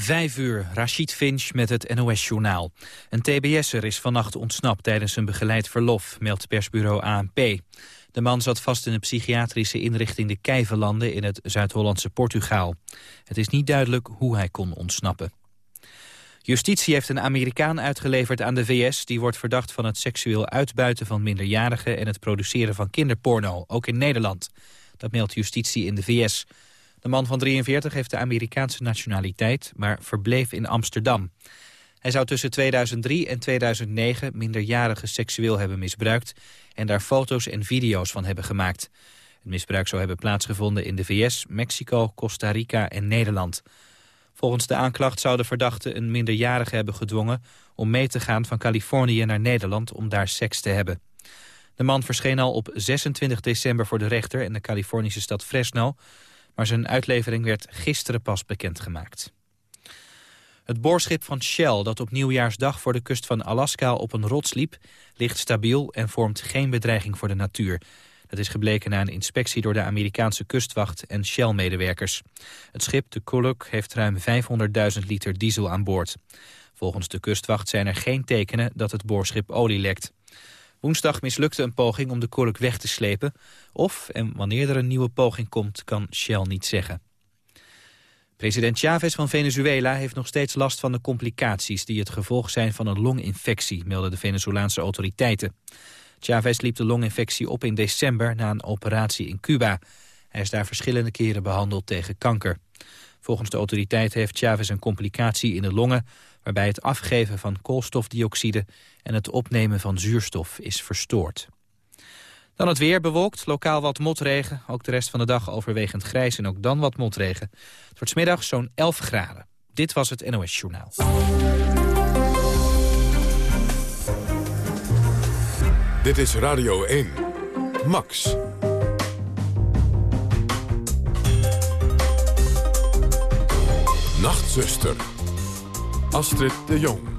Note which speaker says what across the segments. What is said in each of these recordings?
Speaker 1: Vijf uur, Rashid Finch met het NOS-journaal. Een tbs'er is vannacht ontsnapt tijdens een begeleid verlof, meldt persbureau ANP. De man zat vast in een psychiatrische inrichting de Kijvelanden in het Zuid-Hollandse Portugaal. Het is niet duidelijk hoe hij kon ontsnappen. Justitie heeft een Amerikaan uitgeleverd aan de VS... die wordt verdacht van het seksueel uitbuiten van minderjarigen... en het produceren van kinderporno, ook in Nederland. Dat meldt justitie in de VS. De man van 43 heeft de Amerikaanse nationaliteit, maar verbleef in Amsterdam. Hij zou tussen 2003 en 2009 minderjarigen seksueel hebben misbruikt... en daar foto's en video's van hebben gemaakt. Het misbruik zou hebben plaatsgevonden in de VS, Mexico, Costa Rica en Nederland. Volgens de aanklacht zou de verdachte een minderjarige hebben gedwongen... om mee te gaan van Californië naar Nederland om daar seks te hebben. De man verscheen al op 26 december voor de rechter in de Californische stad Fresno maar zijn uitlevering werd gisteren pas bekendgemaakt. Het boorschip van Shell dat op nieuwjaarsdag voor de kust van Alaska op een rots liep, ligt stabiel en vormt geen bedreiging voor de natuur. Dat is gebleken na een inspectie door de Amerikaanse kustwacht en Shell-medewerkers. Het schip, de Kuluk, heeft ruim 500.000 liter diesel aan boord. Volgens de kustwacht zijn er geen tekenen dat het boorschip olie lekt. Woensdag mislukte een poging om de kolk weg te slepen. Of, en wanneer er een nieuwe poging komt, kan Shell niet zeggen. President Chavez van Venezuela heeft nog steeds last van de complicaties... die het gevolg zijn van een longinfectie, melden de Venezolaanse autoriteiten. Chavez liep de longinfectie op in december na een operatie in Cuba. Hij is daar verschillende keren behandeld tegen kanker. Volgens de autoriteiten heeft Chavez een complicatie in de longen waarbij het afgeven van koolstofdioxide en het opnemen van zuurstof is verstoord. Dan het weer bewolkt, lokaal wat motregen. Ook de rest van de dag overwegend grijs en ook dan wat motregen. Het wordt smiddag zo'n 11 graden. Dit was het NOS Journaal.
Speaker 2: Dit is Radio 1. Max. Nachtzuster. Astrid de Jong.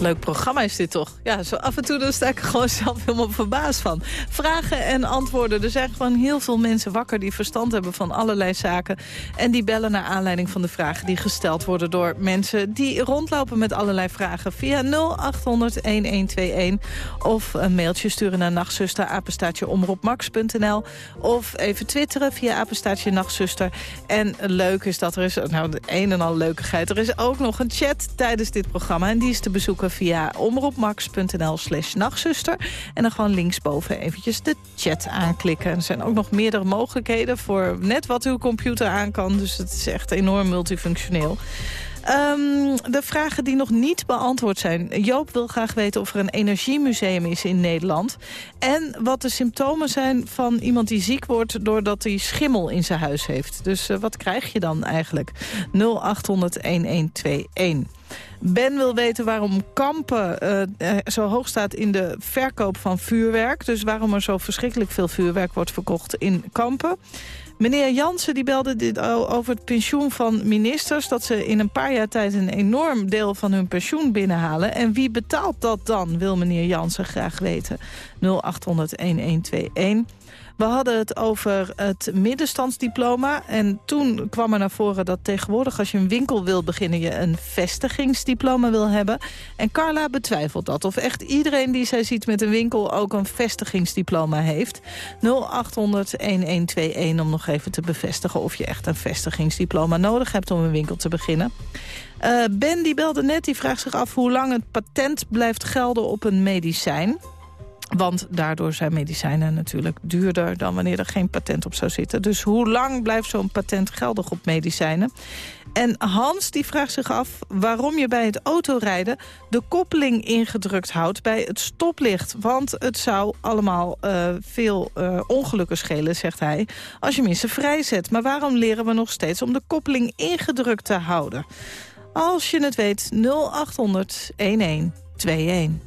Speaker 3: Leuk programma is dit toch? Ja, zo af en toe dan sta ik er gewoon zelf helemaal verbaasd van. Vragen en antwoorden. Er zijn gewoon heel veel mensen wakker die verstand hebben van allerlei zaken. En die bellen naar aanleiding van de vragen die gesteld worden door mensen... die rondlopen met allerlei vragen via 0800-1121. Of een mailtje sturen naar nachtzuster. Of even twitteren via apenstaatje nachtzuster. En leuk is dat er is, nou de een en al leukigheid. Er is ook nog een chat tijdens dit programma en die is te bezoeken via omroepmax.nl slash nachtzuster. En dan gewoon linksboven eventjes de chat aanklikken. Er zijn ook nog meerdere mogelijkheden voor net wat uw computer aan kan. Dus het is echt enorm multifunctioneel. Um, de vragen die nog niet beantwoord zijn. Joop wil graag weten of er een energiemuseum is in Nederland. En wat de symptomen zijn van iemand die ziek wordt... doordat hij schimmel in zijn huis heeft. Dus uh, wat krijg je dan eigenlijk? 0800-1121. Ben wil weten waarom Kampen uh, zo hoog staat in de verkoop van vuurwerk. Dus waarom er zo verschrikkelijk veel vuurwerk wordt verkocht in Kampen. Meneer Jansen die belde dit over het pensioen van ministers... dat ze in een paar jaar tijd een enorm deel van hun pensioen binnenhalen. En wie betaalt dat dan, wil meneer Jansen graag weten. 0800-1121. We hadden het over het middenstandsdiploma. En toen kwam er naar voren dat tegenwoordig als je een winkel wil beginnen... je een vestigingsdiploma wil hebben. En Carla betwijfelt dat. Of echt iedereen die zij ziet met een winkel ook een vestigingsdiploma heeft. 0800-1121 om nog even te bevestigen of je echt een vestigingsdiploma nodig hebt om een winkel te beginnen. Uh, ben die belde net, die vraagt zich af hoe lang het patent blijft gelden op een medicijn. Want daardoor zijn medicijnen natuurlijk duurder dan wanneer er geen patent op zou zitten. Dus hoe lang blijft zo'n patent geldig op medicijnen? En Hans die vraagt zich af waarom je bij het autorijden de koppeling ingedrukt houdt bij het stoplicht. Want het zou allemaal uh, veel uh, ongelukken schelen, zegt hij, als je mensen vrijzet. Maar waarom leren we nog steeds om de koppeling ingedrukt te houden? Als je het weet, 0800 1121.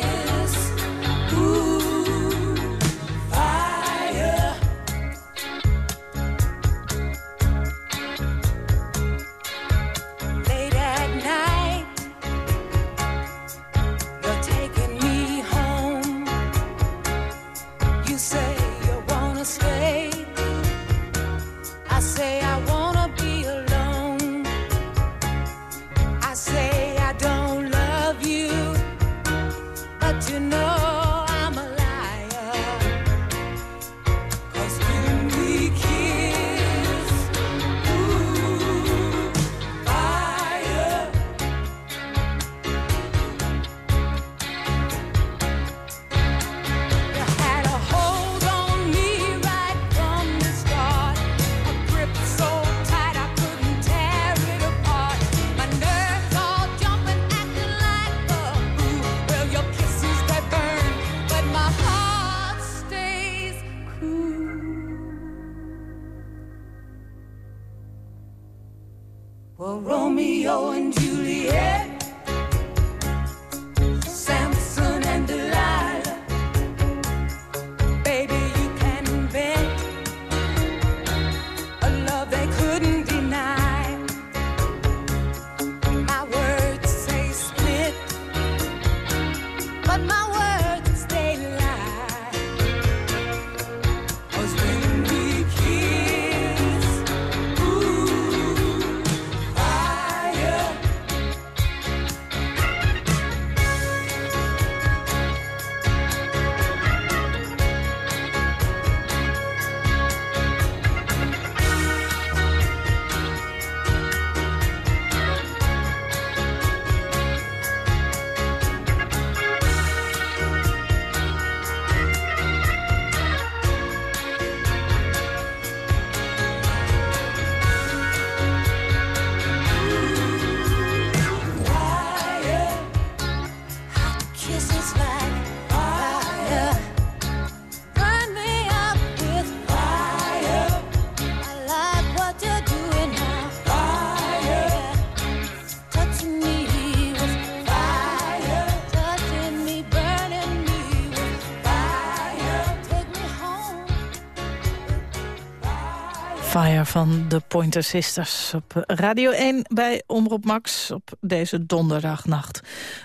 Speaker 3: Van de Pointer Sisters op Radio 1 bij Omroep Max op deze donderdagnacht.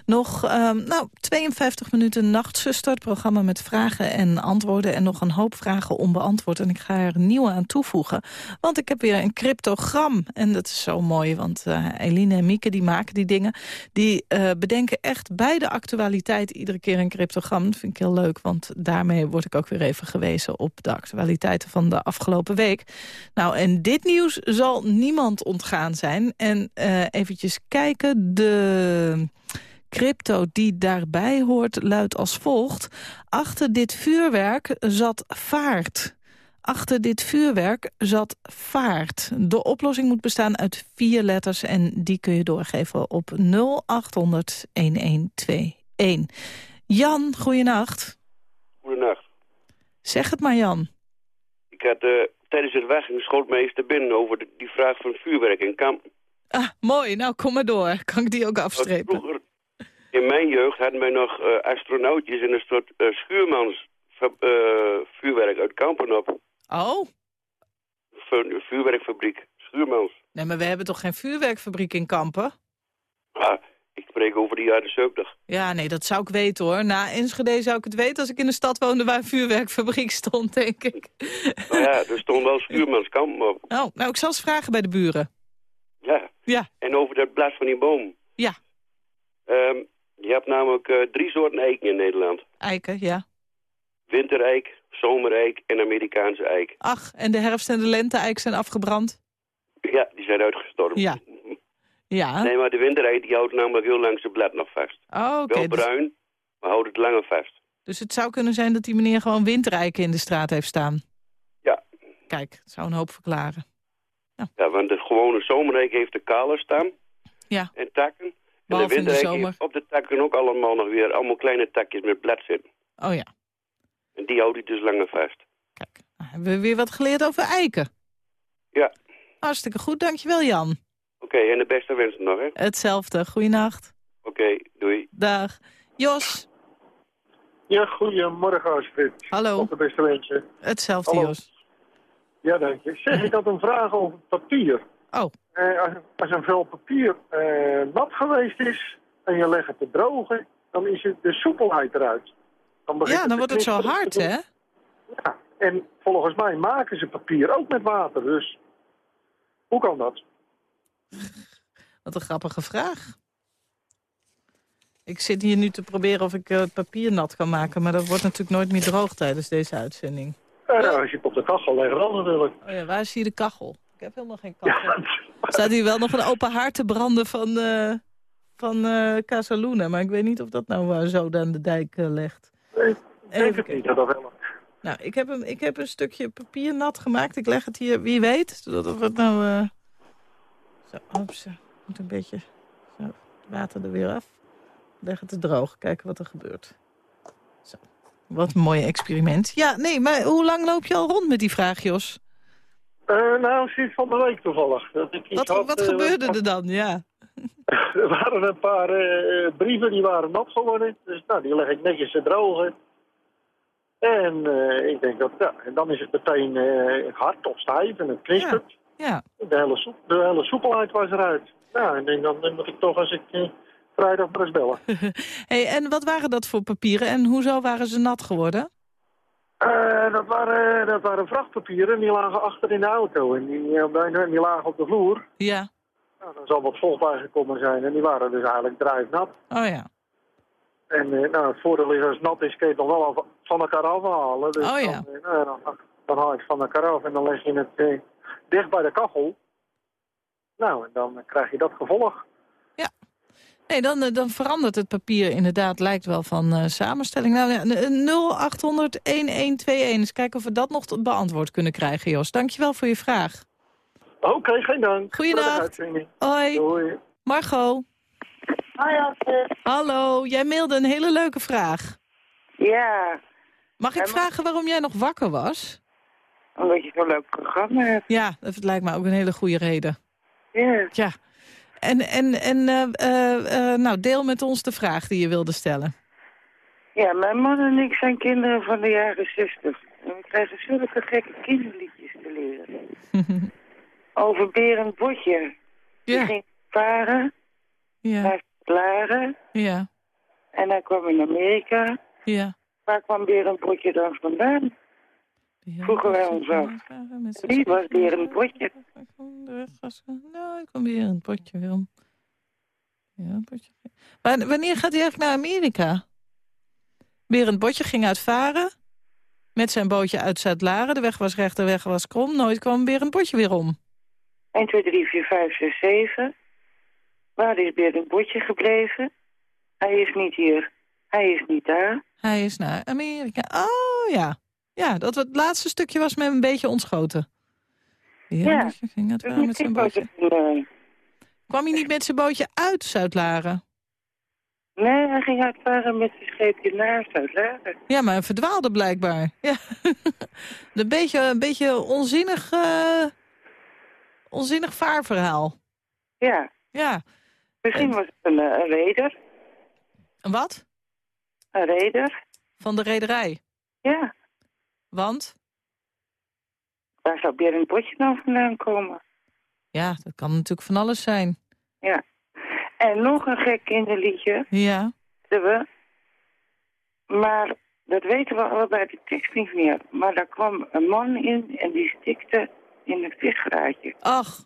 Speaker 3: Nog um, nou, 52 minuten Nachtzuster, het programma met vragen en antwoorden... en nog een hoop vragen onbeantwoord. En ik ga er nieuwe aan toevoegen, want ik heb weer een cryptogram. En dat is zo mooi, want uh, Eline en Mieke die maken die dingen. Die uh, bedenken echt bij de actualiteit iedere keer een cryptogram. Dat vind ik heel leuk, want daarmee word ik ook weer even gewezen... op de actualiteiten van de afgelopen week. Nou, en dit nieuws zal niemand ontgaan zijn. En uh, eventjes kijken, de crypto die daarbij hoort luidt als volgt. Achter dit vuurwerk zat vaart. Achter dit vuurwerk zat vaart. De oplossing moet bestaan uit vier letters en die kun je doorgeven op 0800 1121. Jan, goeienacht.
Speaker 4: Goedenacht.
Speaker 3: Zeg het maar, Jan.
Speaker 4: Ik had uh, tijdens het weg schoot me binnen over de, die vraag van vuurwerk in kamp.
Speaker 3: Ah, mooi. Nou, kom maar door. Kan ik die ook afstrepen?
Speaker 4: Vroeger, in mijn jeugd hadden wij nog uh, astronautjes in een soort uh, schuurmans vuurwerk uit Kampen op.
Speaker 3: Oh?
Speaker 4: Vu vuurwerkfabriek, schuurmans.
Speaker 3: Nee, maar we hebben toch geen vuurwerkfabriek in Kampen?
Speaker 4: Ah, ik spreek over de jaren 70.
Speaker 3: Ja, nee, dat zou ik weten hoor. Na Enschede zou ik het weten als ik in een stad woonde waar een vuurwerkfabriek stond, denk ik.
Speaker 4: Nou ja, er stond wel schuurmanskamp op.
Speaker 3: Oh, nou, ik zal eens vragen bij de buren.
Speaker 4: Ja.
Speaker 3: Ja.
Speaker 4: En over dat blad van die boom.
Speaker 3: Ja.
Speaker 4: Um, je hebt namelijk uh, drie soorten eiken in Nederland.
Speaker 3: Eiken, ja.
Speaker 4: Wintereik, zomereik en Amerikaanse eik.
Speaker 3: Ach, en de herfst- en de lente-eik zijn afgebrand?
Speaker 4: Ja, die zijn uitgestorven.
Speaker 3: Ja. Ja.
Speaker 4: Nee, maar de wintereik die houdt namelijk heel lang zijn blad nog vast.
Speaker 3: Oh, oké.
Speaker 4: Wel bruin, maar houdt het langer vast.
Speaker 3: Dus het zou kunnen zijn dat die meneer gewoon wintereiken in de straat heeft staan?
Speaker 4: Ja.
Speaker 3: Kijk, het zou een hoop verklaren.
Speaker 4: Ja, ja want de gewone zomerreik heeft de kale stam
Speaker 3: ja.
Speaker 4: en takken.
Speaker 3: Behalve
Speaker 4: en de heeft op de takken ook allemaal nog weer allemaal kleine takjes met blad zitten.
Speaker 3: Oh ja.
Speaker 4: En die houdt hij dus langer vast.
Speaker 3: Kijk, nou, hebben we weer wat geleerd over eiken.
Speaker 4: Ja.
Speaker 3: Hartstikke goed, dankjewel Jan.
Speaker 4: Oké, en de beste wensen nog, hè?
Speaker 3: Hetzelfde, goeienacht.
Speaker 4: Oké, doei.
Speaker 3: Dag. Jos,
Speaker 5: Ja, goedemorgen Astrid.
Speaker 3: hallo.
Speaker 5: Op de beste wensje.
Speaker 3: Hetzelfde
Speaker 5: Hallo.
Speaker 3: Jos.
Speaker 5: Ja, dank je. Zeg, ik had een vraag over papier.
Speaker 3: Oh,
Speaker 5: Eh, als, als een vel papier eh, nat geweest is en je legt het te drogen, dan is het de soepelheid eruit. Dan begint
Speaker 3: ja, dan wordt het zo hard, hè?
Speaker 5: Ja, en volgens mij maken ze papier ook met water, dus hoe kan dat?
Speaker 3: Wat een grappige vraag. Ik zit hier nu te proberen of ik eh, het papier nat kan maken... maar dat wordt natuurlijk nooit meer droog tijdens deze uitzending.
Speaker 5: Eh, als je op de kachel legt, dan natuurlijk.
Speaker 3: Oh ja, waar is hier de kachel? Ik heb helemaal geen kachel.
Speaker 5: Ja,
Speaker 3: Staat hier wel nog een open haard te branden van, eh van Casaluna... maar ik weet niet of dat nou zo aan de dijk eh, legt.
Speaker 5: ik denk
Speaker 3: Even
Speaker 5: het niet. Dat dat helemaal...
Speaker 3: Nou, ik heb, een, ik heb een stukje papier nat gemaakt. Ik leg het hier, wie weet, zodat of het nou... Zo, ops, moet een beetje... Zo, water er weer af. Leg het te droog, kijken wat er gebeurt. Zo, wat een mooi experiment. Ja, nee, maar hoe lang loop je al rond met die vraag, Jos?
Speaker 5: Eh, nou, sinds van de week toevallig. Dat ik iets
Speaker 3: Wat,
Speaker 5: had,
Speaker 3: wat
Speaker 5: eh,
Speaker 3: gebeurde er dan? Ja.
Speaker 5: Er waren een paar eh, brieven die waren nat geworden. Dus nou, die leg ik netjes te drogen. En ik denk dat, ja, en dan is het meteen hard of stijf en het knispert.
Speaker 3: Ja,
Speaker 5: De, hele soep, de hele soepelheid was eruit. Ja, en ik denk, dan, dan moet ik toch als ik eh, vrijdag maar eens bellen.
Speaker 3: hey, en wat waren dat voor papieren en hoezo waren ze nat geworden?
Speaker 5: Eh, dat, waren, dat waren vrachtpapieren, die lagen achter in de auto. En die, eh, die lagen op de vloer.
Speaker 3: Ja,
Speaker 5: Nou, dan zal wat vocht bijgekomen zijn. En die waren dus eigenlijk drijfnat.
Speaker 3: oh ja.
Speaker 5: En eh, nou, het voordeel is als het nat is, kun je het nog wel af- van elkaar afhalen. Dus
Speaker 3: Oh ja.
Speaker 5: dan, nou, dan, dan haal je het van elkaar af en dan leg je het dicht bij de kachel. Nou, en dan krijg je dat gevolg.
Speaker 3: Nee, dan, eh, dan verandert het papier inderdaad, lijkt wel van eh, samenstelling. Nou, ja, n- 0800-1121. Eens kijken of we dat nog tot beantwoord kunnen krijgen, Jos. Dankjewel voor je vraag.
Speaker 5: Oké, geen dank. Uitzending.
Speaker 3: Hoi,
Speaker 5: Doei.
Speaker 3: Margot.
Speaker 6: Hoi Astrid.
Speaker 3: Hallo, jij mailde een hele leuke vraag.
Speaker 6: Ja,
Speaker 3: Mag ik
Speaker 6: Ja,
Speaker 3: vragen waarom jij nog wakker was?
Speaker 6: Omdat je zo'n leuk programma hebt.
Speaker 3: Ja, dat lijkt me ook een hele goede reden.
Speaker 6: Ja.
Speaker 3: Ja. En, en, en eh, eh, eh, nou, deel met ons de vraag die je wilde stellen.
Speaker 6: ja, mijn man en ik zijn kinderen van de jaren zestig. En we krijgen zulke gekke kinderliedjes te leren. Over Berend Botje. Die
Speaker 3: ja,
Speaker 6: ging varen
Speaker 3: ja,
Speaker 6: naar Laren.
Speaker 3: ja,
Speaker 6: En hij kwam in Amerika.
Speaker 3: ja.
Speaker 6: Waar kwam Berend Botje dan vandaan? Vroegen wij ons af. Wie was Berend Botje?
Speaker 3: Nou, ik kom weer een potje weer om. Ja, een potje. Maar wanneer gaat hij eigenlijk naar Amerika? Berend Botje ging uitvaren. Met zijn bootje uit Zuid-Laren. De weg was recht, de weg was krom. Nooit kwam Berend Botje weer om.
Speaker 6: 1, 2, 3, 4, 5, 6, 7. Waar is Berend Botje gebleven? Hij is niet hier. Hij is niet daar.
Speaker 3: Hij is naar Amerika. Oh ja. Ja, dat het laatste stukje was me een beetje ontschoten.
Speaker 6: Ja.
Speaker 3: Botje ging
Speaker 6: Dus
Speaker 3: uitvaren met zijn bootje.
Speaker 6: Nee.
Speaker 3: Kwam hij niet met zijn bootje uit Zuid-Laren?
Speaker 6: nee, hij ging uitvaren met zijn scheepje naar Zuid-Laren.
Speaker 3: Ja, maar verdwaalde blijkbaar. Ja. een, beetje, een beetje onzinnig, eh, onzinnig vaarverhaal.
Speaker 6: Ja,
Speaker 3: Ja.
Speaker 6: misschien was het een, eh, een reder.
Speaker 3: En wat?
Speaker 6: Een reder.
Speaker 3: Van de rederij.
Speaker 6: Ja,
Speaker 3: Want?
Speaker 6: waar zou Berend Botje nou vandaan komen?
Speaker 3: Ja, dat kan natuurlijk van alles zijn.
Speaker 6: Ja. En nog een gek kinderliedje,
Speaker 3: Ja.
Speaker 6: we. Maar dat weten we allebei de tekst niet meer. Maar daar kwam een man in en die stikte in het visgraatje.
Speaker 3: Ach,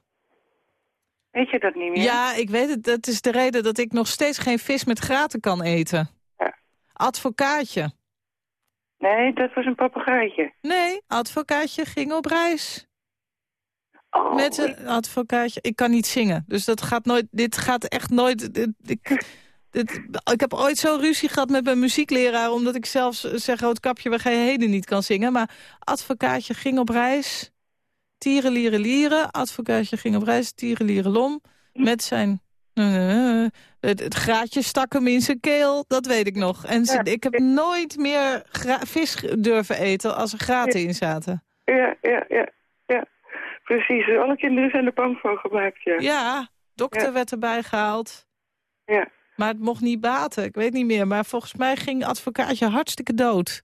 Speaker 6: Weet je dat niet meer?
Speaker 3: ja, ik weet het. Dat is de reden dat ik nog steeds geen vis met graten kan eten.
Speaker 6: Ja.
Speaker 3: Advocaatje.
Speaker 6: Nee, dat was een papegaaitje.
Speaker 3: Nee, advocaatje ging op reis.
Speaker 6: Oh,
Speaker 3: Met een advocaatje. Ik kan niet zingen. Dus dat gaat nooit. Dit gaat echt nooit. Dit, ik, dit, ik heb ooit zo'n ruzie gehad met mijn muziekleraar. Omdat ik zelfs zeg rood kapje waar je heden niet kan zingen. Maar advocaatje ging op reis. Tieren, lieren, lieren. Advocaatje ging op reis. Tieren, lieren, lom. Met zijn. Eh, het, het graatje stak hem in zijn keel. Dat weet ik nog. En ze-
Speaker 6: Ja.
Speaker 3: ik heb nooit meer vis durven eten als er graten in zaten.
Speaker 6: Ja, ja, ja, ja. precies. Alle kinderen zijn er bang van gemaakt, ja.
Speaker 3: Ja, dokter
Speaker 6: Ja.
Speaker 3: werd erbij gehaald.
Speaker 6: Ja.
Speaker 3: Maar het mocht niet baten, ik weet niet meer. Maar volgens mij ging advocaatje hartstikke dood.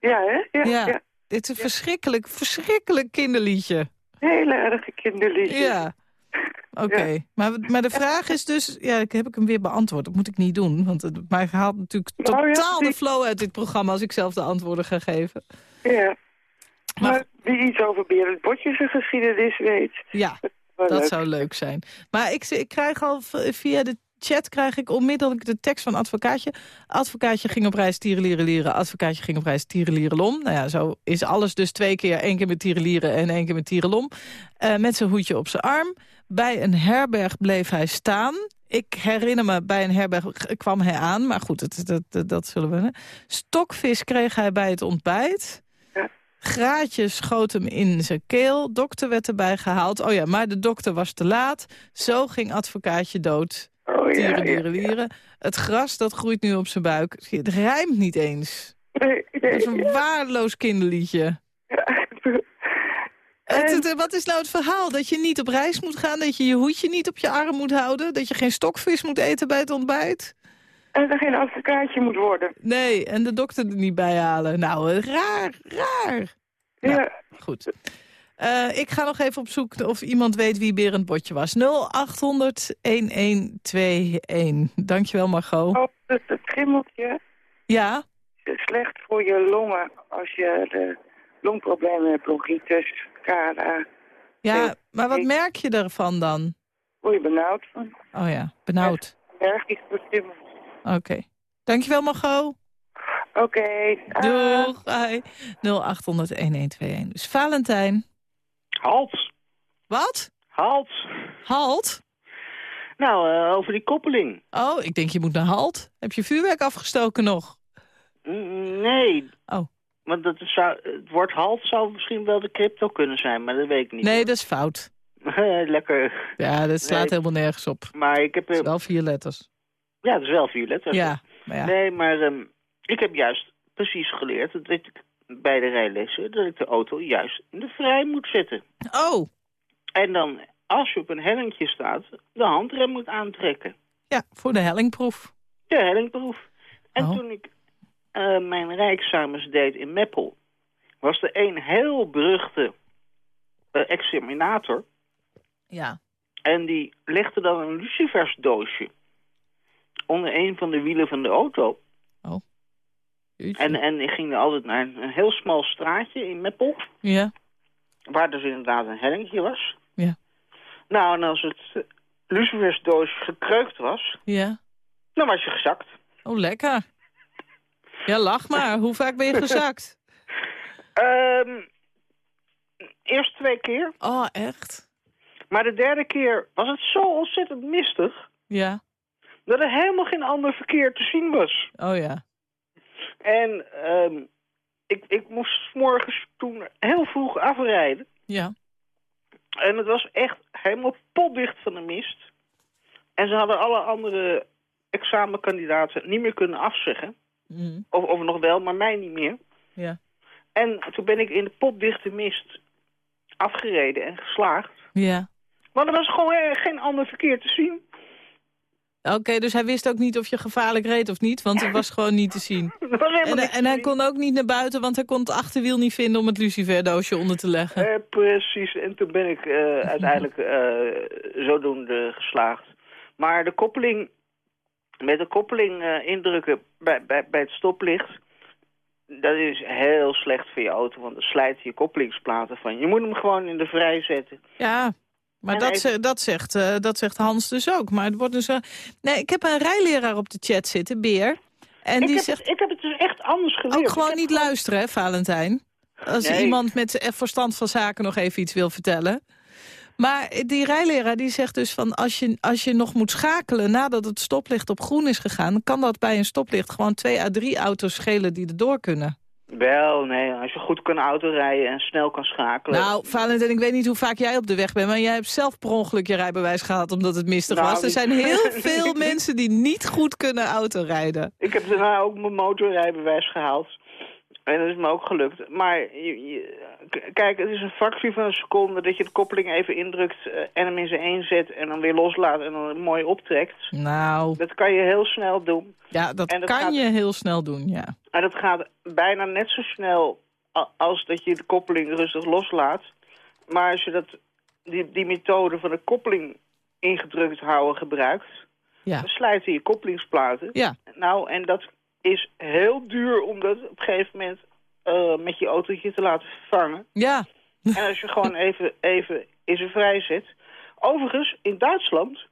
Speaker 6: Ja, hè? Ja.
Speaker 3: Dit is een verschrikkelijk, verschrikkelijk kinderliedje.
Speaker 6: Hele erge kinderliedjes.
Speaker 3: Ja. Oké, maar, maar de vraag is dus... Ja, heb ik hem weer beantwoord. Dat moet ik niet doen. Want het maar haalt natuurlijk
Speaker 6: Oh, ja,
Speaker 3: totaal de flow uit dit programma... als ik zelf de antwoorden ga geven.
Speaker 6: Ja.
Speaker 3: Maar-
Speaker 6: Maar wie iets over Berend Botjes zijn geschiedenis weet.
Speaker 3: Ja, dat
Speaker 6: leuk.
Speaker 3: zou leuk zijn. Maar ik, ik krijg al via de chat krijg ik onmiddellijk de tekst van advocaatje. Advocaatje ging op reis tierenlieren lieren. Advocaatje ging op reis tierenlieren lom. Nou ja, zo is alles dus twee keer. één keer met tierenlieren en één keer met tierenlom. Eh met zijn hoedje op zijn arm. Bij een herberg bleef hij staan. Ik herinner me, bij een herberg kwam hij aan. Maar goed, dat, dat, dat, dat zullen we... Stokvis kreeg hij bij het ontbijt. Graatjes schoot hem in zijn keel. Dokter werd erbij gehaald. Oh ja, maar de dokter was te laat. Zo ging advocaatje dood.
Speaker 6: Oh,
Speaker 3: dieren,
Speaker 6: ja.
Speaker 3: lieren. Het gras, dat groeit nu op zijn buik. Het rijmt niet eens.
Speaker 6: Nee,
Speaker 3: Dat
Speaker 6: nee,
Speaker 3: is een waardeloos kinderliedje. Het- wat is nou het verhaal? Dat je niet op reis moet gaan? Dat je je hoedje niet op je arm moet houden? Dat je geen stokvis moet eten bij het ontbijt?
Speaker 6: En er geen advocaatje moet worden.
Speaker 3: Nee, en de dokter er niet bij halen. Nou, eh, raar, raar. Ja.
Speaker 6: Ja.
Speaker 3: Goed. Eh, ik ga nog even op zoek of iemand weet wie Berend Botje was. 0800-1121. Dankjewel, Margot.
Speaker 6: Oh, het, het grimmeltje
Speaker 3: Ja,
Speaker 6: slecht voor je longen als je de longproblemen bronchitis, KRA.
Speaker 3: ja,
Speaker 6: Ja,
Speaker 3: maar wat merk je ervan dan?
Speaker 6: Word je benauwd van?
Speaker 3: Oh ja, benauwd.
Speaker 6: Allergisch voor stimmen.
Speaker 3: Oké. Dankjewel, Margot.
Speaker 6: Oké.
Speaker 3: Doeg. Hi. 0800-1121. Dus Valentijn.
Speaker 7: Halt!
Speaker 3: Wat?
Speaker 7: Halt!
Speaker 3: Halt?
Speaker 7: Nou, eh, over die koppeling.
Speaker 3: Oh, ik denk je moet naar halt. Heb je vuurwerk afgestoken nog?
Speaker 7: Nee.
Speaker 3: Oh.
Speaker 7: Want dat is, zou, het woord halt zou misschien wel de crypto kunnen zijn, maar dat weet ik niet.
Speaker 3: Nee, dat is fout.
Speaker 7: Lekker.
Speaker 3: Ja, dat slaat
Speaker 7: Nee.
Speaker 3: helemaal nergens op.
Speaker 7: Maar ik heb...
Speaker 3: Het
Speaker 7: eh,
Speaker 3: is wel vier letters.
Speaker 7: Ja, dat is wel vier letters.
Speaker 3: Ja, maar ja.
Speaker 7: Nee, maar ehm, ik heb juist precies geleerd dat ik bij de rijlessen dat ik de auto juist in de vrij moet zetten.
Speaker 3: Oh,
Speaker 7: En dan, als je op een hellingje staat, de handrem moet aantrekken.
Speaker 3: ja, voor de hellingproef.
Speaker 7: De hellingproef. En
Speaker 3: Oh.
Speaker 7: toen ik eh, mijn rijexamens deed in Meppel, was er een heel beruchte eh, examinator.
Speaker 3: Ja.
Speaker 7: En die legde dan een lucifersdoosje onder een van de wielen van de auto.
Speaker 3: Jeetje.
Speaker 7: En, en ik ging altijd naar een, een heel smal straatje in Meppel,
Speaker 3: Ja,
Speaker 7: waar dus inderdaad een hellingje was.
Speaker 3: Ja.
Speaker 7: Nou, en als het lucifersdoosje gekreukt was,
Speaker 3: ja.
Speaker 7: dan was je gezakt.
Speaker 3: Oh, lekker. Ja, lach maar. Hoe vaak ben je gezakt?
Speaker 7: Ehm, eerst twee keer.
Speaker 3: Oh, echt?
Speaker 7: Maar de derde keer was het zo ontzettend mistig...
Speaker 3: Ja.
Speaker 7: dat er helemaal geen ander verkeer te zien was.
Speaker 3: Oh ja.
Speaker 7: En ehm, ik, ik moest 's morgens toen heel vroeg afrijden.
Speaker 3: Ja.
Speaker 7: En het was echt helemaal potdicht van de mist. En ze hadden alle andere examenkandidaten niet meer kunnen afzeggen.
Speaker 3: Mm.
Speaker 7: Of, of nog wel, maar mij niet meer.
Speaker 3: Ja.
Speaker 7: En toen ben ik in de potdichte mist afgereden en geslaagd.
Speaker 3: Ja.
Speaker 7: Maar er was gewoon eh, geen ander verkeer te zien.
Speaker 3: Oké, dus hij wist ook niet of je gevaarlijk reed of niet, want het was gewoon niet te zien. En, en hij kon ook niet naar buiten, want hij kon het achterwiel niet vinden om het luciferdoosje onder te leggen.
Speaker 7: Eh, precies, en toen ben ik eh, uiteindelijk eh, zodoende geslaagd. Maar de koppeling, met de koppeling eh, indrukken bij, bij, bij het stoplicht, dat is heel slecht voor je auto, want dan slijt je koppelingsplaten van. Je moet hem gewoon in de vrij zetten.
Speaker 3: Ja, maar
Speaker 7: En
Speaker 3: dat, ze- dat, zegt, eh, dat zegt Hans dus ook. Maar het wordt dus... eh, nee, ik heb een rijleraar op de chat zitten, Beer. En
Speaker 7: Ik
Speaker 3: die
Speaker 7: heb,
Speaker 3: zegt
Speaker 7: het, ik heb het dus echt anders geleerd.
Speaker 3: ook gewoon niet luisteren, hè, Valentijn? Als
Speaker 7: Nee.
Speaker 3: iemand met verstand van zaken nog even iets wil vertellen. Maar die rijleraar die zegt dus van als je, als je nog moet schakelen nadat het stoplicht op groen is gegaan, kan dat bij een stoplicht gewoon twee à drie auto's schelen die erdoor kunnen.
Speaker 7: Wel, nee, als je goed kan autorijden en snel kan schakelen.
Speaker 3: Nou, Valentijn, ik weet niet hoe vaak jij op de weg bent... maar jij hebt zelf per ongeluk je rijbewijs gehad omdat het mistig
Speaker 7: Nou,
Speaker 3: was. Er zijn heel veel mensen die niet goed kunnen autorijden.
Speaker 7: Ik heb daarna ook mijn motorrijbewijs gehaald. En dat is me ook gelukt. Maar je, kijk, het is een fractie van een seconde dat je de koppeling even indrukt eh, en hem in zijn één zet en dan weer loslaat en dan mooi optrekt.
Speaker 3: Nou,
Speaker 7: Dat kan je heel snel doen.
Speaker 3: ja, dat, kan
Speaker 7: gaat-
Speaker 3: je heel snel doen, ja.
Speaker 7: En dat gaat bijna net zo snel als dat je de koppeling rustig loslaat. Maar als je dat, die, die methode van de koppeling ingedrukt houden gebruikt...
Speaker 3: Ja.
Speaker 7: dan slijten je koppelingsplaten.
Speaker 3: Ja,
Speaker 7: Nou, en dat is heel duur om dat op een gegeven moment eh, met je autootje te laten vervangen.
Speaker 3: ja.
Speaker 7: En als je gewoon even, even in zijn vrij zet. Overigens, in Duitsland,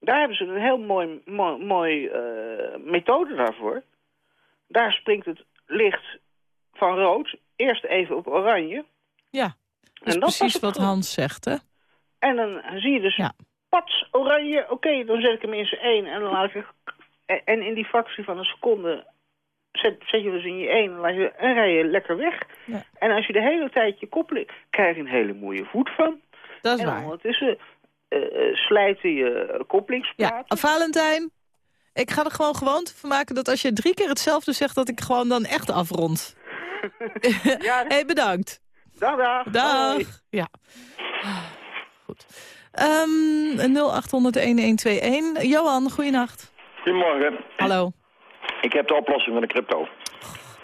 Speaker 7: daar hebben ze een heel mooi, mooi, mooi eh, methode daarvoor. Daar springt het licht van rood eerst even op oranje.
Speaker 3: Ja, dat is precies wat
Speaker 7: groen.
Speaker 3: Hans zegt, hè?
Speaker 7: En dan zie je dus
Speaker 3: Ja.
Speaker 7: pats oranje. Oké, dan zet ik hem in zijn één en dan laat je... En in die fractie van een seconde zet, zet je dus in je één en, en rij je lekker weg.
Speaker 3: Ja.
Speaker 7: En als je de hele tijd je koppeling... krijg je een hele mooie voet van.
Speaker 3: Dat is
Speaker 7: en
Speaker 3: waar.
Speaker 7: ondertussen eh, eh, slijten je koppelingsplaten.
Speaker 3: Ja, Valentijn, ik ga er gewoon gewoonte van maken dat als je drie keer hetzelfde zegt... dat ik gewoon dan echt afrond.
Speaker 7: Ja,
Speaker 3: hey, bedankt.
Speaker 7: dag, dag. Hoi.
Speaker 3: Dag. Ja. Goed. Ehm 0800-1121. Johan, goeienacht.
Speaker 8: Goedemorgen.
Speaker 3: Hallo.
Speaker 8: Ik heb de oplossing van de crypto.